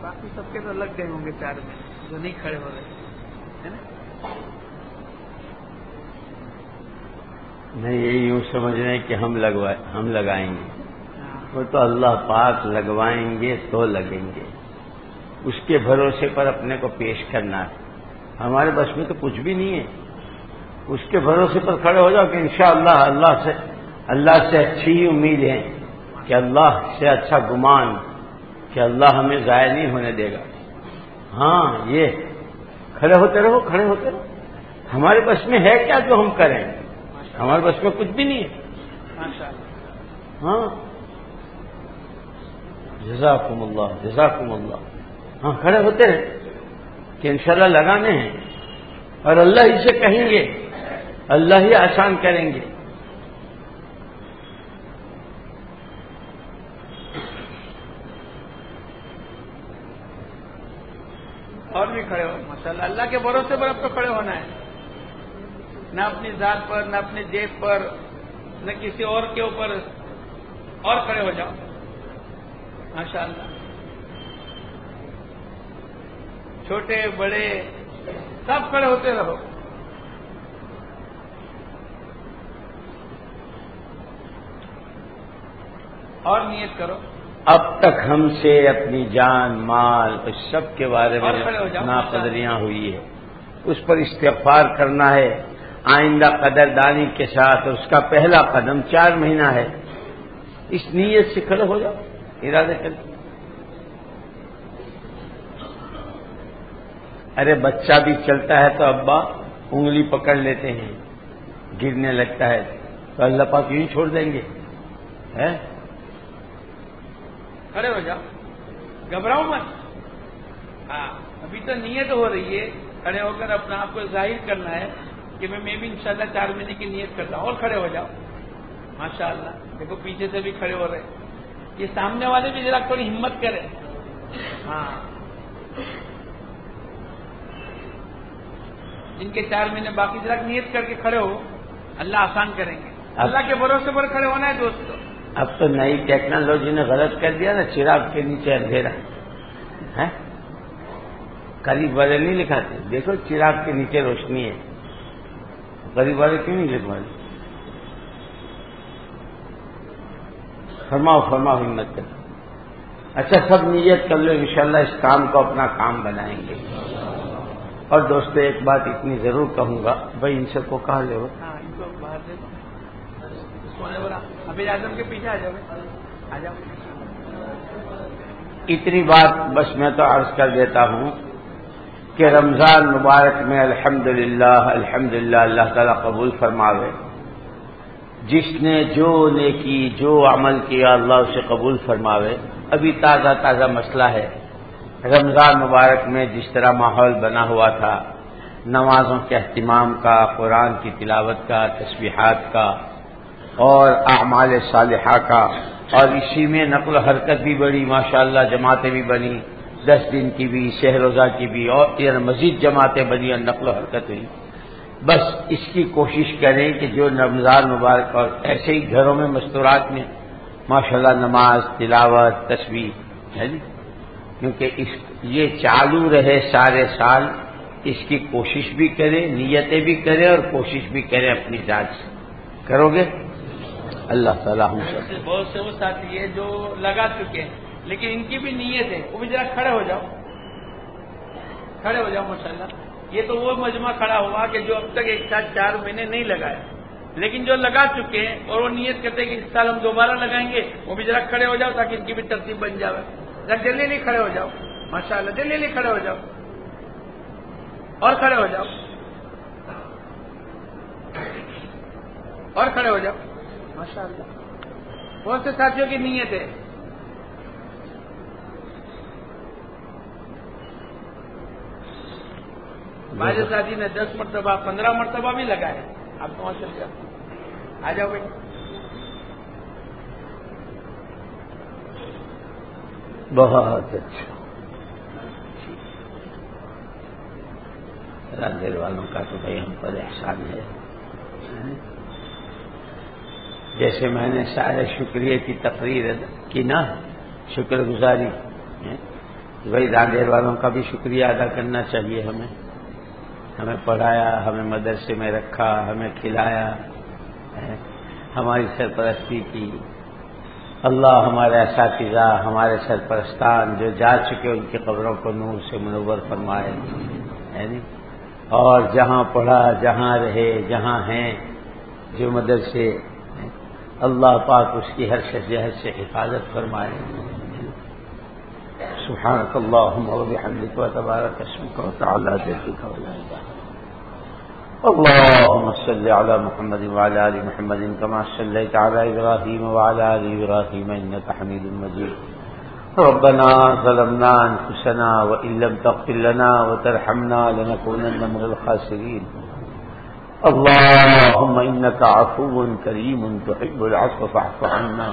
باقی سب کے تو لگ گئے ہوں گے چار میں جو نہیں کھڑے ہو رہے۔ نہیں یہ یوں سمجھ رہے ہیں کہ ہم لگوائے ہم لگائیں گے۔ وہ تو اللہ پاک لگوائیں گے تو لگیں گے۔ اس کے بھروسے پر اپنے کو پیش کرنا ہے۔ ہمارے بس میں تو کچھ بھی نہیں ہے۔ اس کے بھروسے پر کھڑے ہو جاؤ کہ انشاءاللہ اللہ سے اللہ سے اچھی ہی امید ہے کہ اللہ سے اچھا گمان کہ اللہ ہمیں ضائع نہیں ہونے دے گا۔ ہاں یہ کھڑے ہوتے رہو، کھڑے ہوتے رہو۔ ہمارے بس میں ہے کیا جو ہم کریں؟ ہمارے بس میں کچھ بھی نہیں ہے۔ ہاں۔ جزاکم اللہ جزاکم اللہ۔ ہاں کھڑے ہوتے رہے کہ انشاءاللہ لگانے ہیں اور اللہ ہی سے کہیں گے، اللہ ہی آسان کریں گے۔ اور بھی کھڑے ہو ماشاء اللہ اللہ کے بھروسے پر اب تو کھڑے ہونا ہے۔ نہ اپنی ذات پر، نہ اپنی جیب پر، نہ کسی اور کے اوپر اور کھڑے ہو جاؤ۔ ماشاء اللہ چھوٹے بڑے سب کھڑے ہوتے رہو۔ اور نیت کرو۔ اب تک ہم سے اپنی جان مال اس سب کے بارے میں ناقدریاں ہوئی ہے۔ اس پر استغفار کرنا ہے۔ آئندہ قدردانی کے ساتھ اس کا پہلا قدم چار مہینہ ہے۔ اس نیت سے کھڑے ہو جاؤ۔ ارادے کر۔ ارے بچہ بھی چلتا ہے تو ابا انگلی پکڑ لیتے ہیں، گرنے لگتا ہے، تو اللہ پاک یوں چھوڑ دیں گے کھڑے ہو جاؤ، گھبراؤ مت۔ ہاں ابھی تو نیت ہو رہی ہے، کھڑے ہو کر اپنا آپ کو ظاہر کرنا ہے کہ میں میں بھی انشاءاللہ چار مہینے کی نیت کرتا ہوں، اور کھڑے ہو جاؤ۔ ماشاء اللہ دیکھو پیچھے سے بھی کھڑے ہو رہے یہ سامنے والے بھی ذرا تھوڑی ہمت کرے ہاں۔ جن کے چار مہینے باقی ذرا نیت کر کے کھڑے ہو اللہ آسان کریں گے۔ اللہ کے بھروسے پر کھڑے ہونا ہے دوستوں اب تو نئی ٹیکنالوجی نے غلط کر دیا نا چراغ کے نیچے اندھیرا۔ ہے قریب والے نہیں لکھاتے۔ دیکھو چراغ کے نیچے روشنی ہے۔ غریب والے کیوں نہیں لکھوا فرماؤ فرماؤ ہمت کر اچھا سب نیت کر لو انشاءاللہ اس کام کو اپنا کام بنائیں گے۔ اور دوستو ایک بات اتنی ضرور کہوں گا بھائی ان سب کو کہا لے آ جاؤ۔ اتنی بات بس میں تو عرض کر دیتا ہوں کہ رمضان مبارک میں الحمد للہ الحمد للہ اللہ تعالیٰ قبول فرماوے۔ جس نے جو نیکی جو عمل کیا اللہ اسے قبول فرماوے۔ ابھی تازہ تازہ مسئلہ ہے۔ رمضان مبارک میں جس طرح ماحول بنا ہوا تھا، نمازوں کے اہتمام کا، قرآن کی تلاوت کا، تسبیحات کا، اور اعمال صالحہ کا، اور اسی میں نقل و حرکت بھی بڑی، ماشاءاللہ جماعتیں بھی بنی، دس دن کی بھی شہ روزہ کی بھی، اور مزید جماعتیں بنی اور نقل و حرکت ہوئی۔ بس اس کی کوشش کریں کہ جو رمضان مبارک اور ایسے ہی گھروں میں مستورات میں، ماشاءاللہ نماز، تلاوت تصویر ہے جی کیونکہ اس یہ چالو رہے سارے سال، اس کی کوشش بھی کرے نیتیں بھی کرے اور کوشش بھی کرے اپنی ذات سے۔ کرو گے؟ اللہ تعالیٰ ہم سے بہت سے وہ ساتھی ہیں جو لگا چکے ہیں، لیکن ان کی بھی نیت ہے وہ بھی ذرا کھڑے ہو جاؤ۔ کھڑے ہو جاؤ، ماشاءاللہ۔ یہ تو وہ مجمع کھڑا ہوا کہ جو اب تک ایک ساتھ چار مہینے نہیں لگائے۔ لیکن جو لگا چکے ہیں اور وہ نیت کرتے ہیں کہ اس سال ہم دوبارہ لگائیں گے، وہ بھی ذرا کھڑے ہو جاؤ تاکہ ان کی بھی ترتیب بن جائے جلدی نہیں کھڑے ہو جاؤ۔ ماشاء اللہ جلدی نہیں کھڑے ہو جاؤ۔ اور کھڑے ہو جاؤ۔ اور کھڑے ہو جاؤ۔ ماشاء اللہ بہت سے ساتھیوں کی نیت ہے۔ بعض ساتھی نے دس مرتبہ، پندرہ مرتبہ بھی لگائے۔ آپ تو چل جاؤ آ جاؤ بھائی۔ بہت اچھا۔ راندیر والوں کا تو بھائی ہم پر احسان ہے۔ جیسے میں نے سارے شکریہ کی تقریر کی نا، شکر گزاری۔ بھائی راندیر والوں کا بھی شکریہ ادا کرنا چاہیے ہمیں۔ ہمیں پڑھایا، ہمیں مدرسے میں رکھا، ہمیں کھلایا، ہماری سرپرستی کی۔ اللہ ہمارے اساتذہ، ہمارے سرپرستان جو جا چکے ان کی قبروں کو نور سے منور فرمائے یعنی اور جہاں پڑھا، جہاں رہے، جہاں ہیں، جو مدرسے اللہ پاک اس کی ہر شجہر سے حفاظت فرمائے۔ سبحانك اللهم وبحمدك وتبارك اسمك وتعالى جدك ولا اله اللهم صل على محمد وعلى ال محمد كما صليت على ابراهيم وعلى ال ابراهيم انك حميد مجيد. ربنا ظلمنا انفسنا وان لم تغفر لنا وترحمنا لنكونن من الخاسرين. اللهم انك عفو كريم تحب العفو فاعف عنا.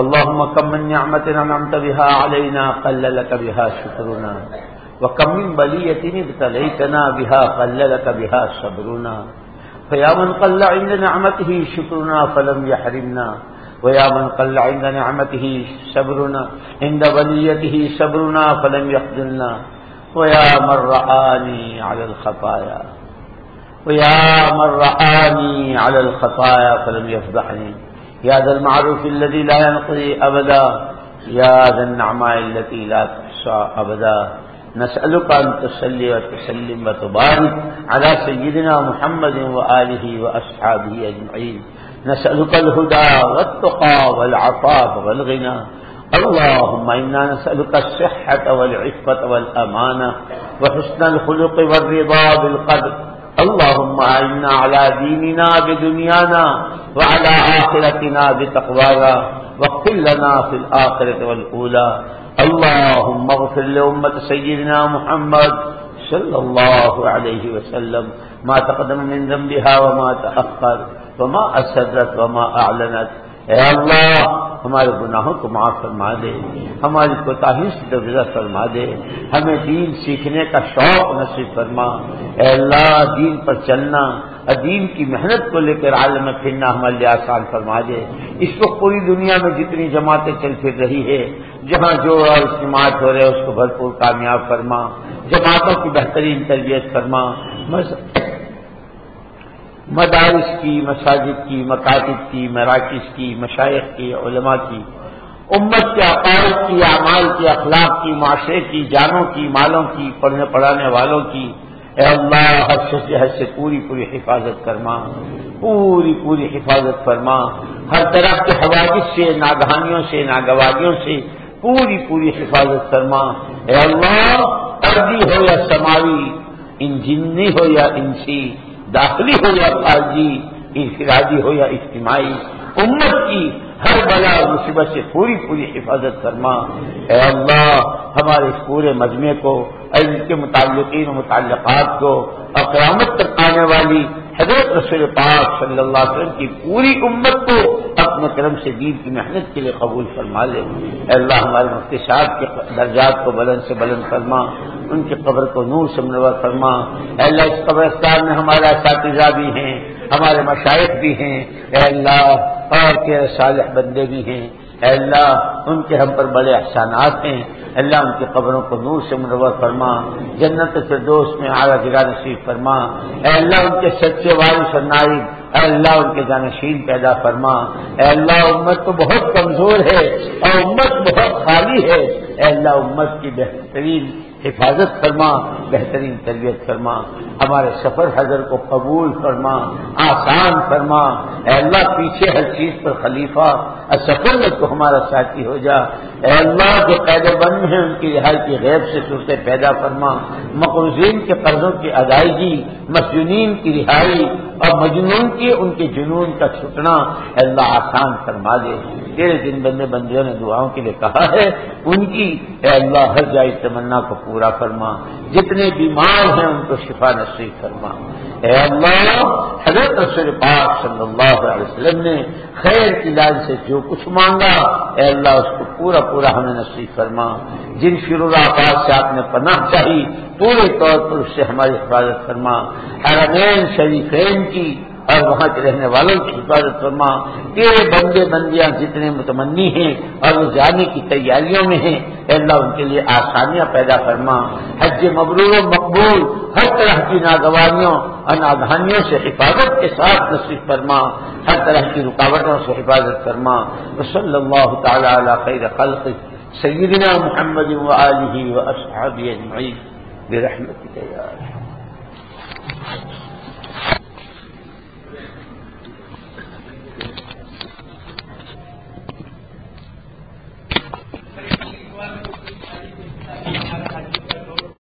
اللهم كم من نعمة نعمت بها علينا قل لك بها شكرنا. وكم من بلية ابتليتنا بها قل لك بها صبرنا. فيا من قل عند نعمته شكرنا فلم يحرمنا. ويا من قل عند نعمته صبرنا. عند بليته صبرنا فلم يخذلنا. ويا من رآني على الخطايا. ويا من رآني على الخطايا فلم يفضحني. يا ذا المعروف الذي لا ينقضي أبدا. يا ذا النعماء التي لا تحصى أبدا. نسألك أن تصلي وتسلم وتبارك على سيدنا محمد وآله وأصحابه أجمعين. نسألك الهدى والتقى والعفاف والغنى. اللهم إنا نسألك الصحة والعفة والأمانة وحسن الخلق والرضا بالقدر. اللهم أعنا على ديننا بدنيانا وعلى آخرتنا بتقوانا. واغفر لنا في الآخرة والأولى. اللهم اغفر لأمة سيدنا محمد صلى الله عليه وسلم ما تقدم من ذنبها وما تأخر وما أسرت وما أعلنت اے اللہ، ہمارے گناہوں کو معاف فرما دے، ہماری کوتاہی سے درجہ فرما دے، ہمیں دین سیکھنے کا شوق نصیب فرما۔ اے اللہ، دین پر چلنا دین کی محنت کو لے کر عالم پھرنا ہمارے لیے آسان فرما دے۔ اس کو پوری دنیا میں جتنی جماعتیں چل پھر رہی ہے جہاں جو اجتماعات ہو رہے ہیں، اس کو بھرپور کامیاب فرما۔ جماعتوں کی بہترین تربیت فرما۔ مدارس کی، مساجد کی، مکاتب کی، مراکز کی مشائق کی، علماء کی۔ امت کے عقائد کی، اعمال کی، اخلاق کی، معاشرے کی، جانوں کی، مالوں کی، پڑھنے پڑھانے والوں کی۔ اے اللہ، ہر شہر سے پوری پوری حفاظت فرما، پوری پوری حفاظت فرما۔ ہر طرح کے حوادث سے، ناگہانیوں سے ناگوادیوں سے پوری پوری حفاظت فرما۔ اے اللہ ارضی ہو یا سماوی انجنی ہو یا انسی، داخلی ہو یا خارجی، انفرادی ہو یا اجتماعی، امت کی ہر بلا اور مصیبت سے پوری پوری حفاظت فرما۔ اے اللہ، ہمارے اس پورے مجمے کو ان کے متعلقین و متعلقات کو اور قیامت تک آنے والی حضرت رسول پاک صلی اللہ علیہ وسلم کی پوری امت کو اپنے کرم سے دین کی محنت کے لیے قبول فرما لے۔ اے اللہ، ہمارے مفتشات کے درجات کو بلند سے بلند فرما، ان کی قبر کو نور سے منور فرما۔ اے اللہ، اس قبرستان میں ہمارا اساتذہ بھی ہیں، ہمارے مشائق بھی ہیں۔ اے اللہ، اور کے صالح بندے بھی ہیں۔ اے اللہ، ان کے ہم پر بڑے احسانات ہیں۔ اللہ، ان کی قبروں کو نور سے منور فرما۔ جنت سے دوست میں اعلیٰ گرا نصیب فرما۔ اے اللہ، ان کے سچے وارث اور نائب۔ اے اللہ، ان کے جانشین پیدا فرما۔ اے اللہ، امت تو بہت کمزور ہے اور امت بہت خالی ہے۔ اے اللہ، امت کی بہترین حفاظت فرما، بہترین تربیت فرما، ہمارے سفر حضر کو قبول فرما، آسان فرما۔ اے اللہ، پیچھے ہر چیز پر خلیفہ اور سفر میں تو ہمارا ساتھی ہو جا۔ اے اللہ جو قید بند ہیں، ان کی رہائی کی غیب سے صورتیں پیدا فرما۔ مقروضین کے قرضوں کی ادائیگی، مسجونین کی رہائی اور مجنون کی ان کے جنون کا چھٹنا۔ اللہ آسان فرما دے۔ تیرے دن بندے بندیوں نے دعاؤں کے لیے کہا ہے، ان کی اے اللہ ہر جائے تمنا کو پورا فرما۔ جتنے بیمار ہیں، ان کو شفا نصیب فرما۔ اے اللہ، حضرت رسول پاک صلی اللہ علیہ وسلم نے خیر کی لال سے جو کچھ مانگا، اے اللہ، اس کو پورا پورا ہمیں نصیب فرما۔ جن شروع آباد سے آپ نے پناہ چاہی، پورے طور پر اس سے ہماری حفاظت فرما۔ حرمین شریفین کی اور وہاں کے رہنے والوں کی حفاظت فرما۔ تیرے بندے بندیاں جتنے متمنی ہیں اور وہ جانے کی تیاریوں میں ہیں اللہ، ان کے لیے آسانیاں پیدا فرما۔ حج مبرور و مقبول، ہر طرح کی ناگواریوں اور نادھانیوں سے حفاظت کے ساتھ نصیب فرما، ہر طرح کی رکاوٹوں سے حفاظت فرما۔ صلی اللہ تعالی علی خیر خلق سیدنا محمد و علیہ و اصحابی برحمتك يا رحمت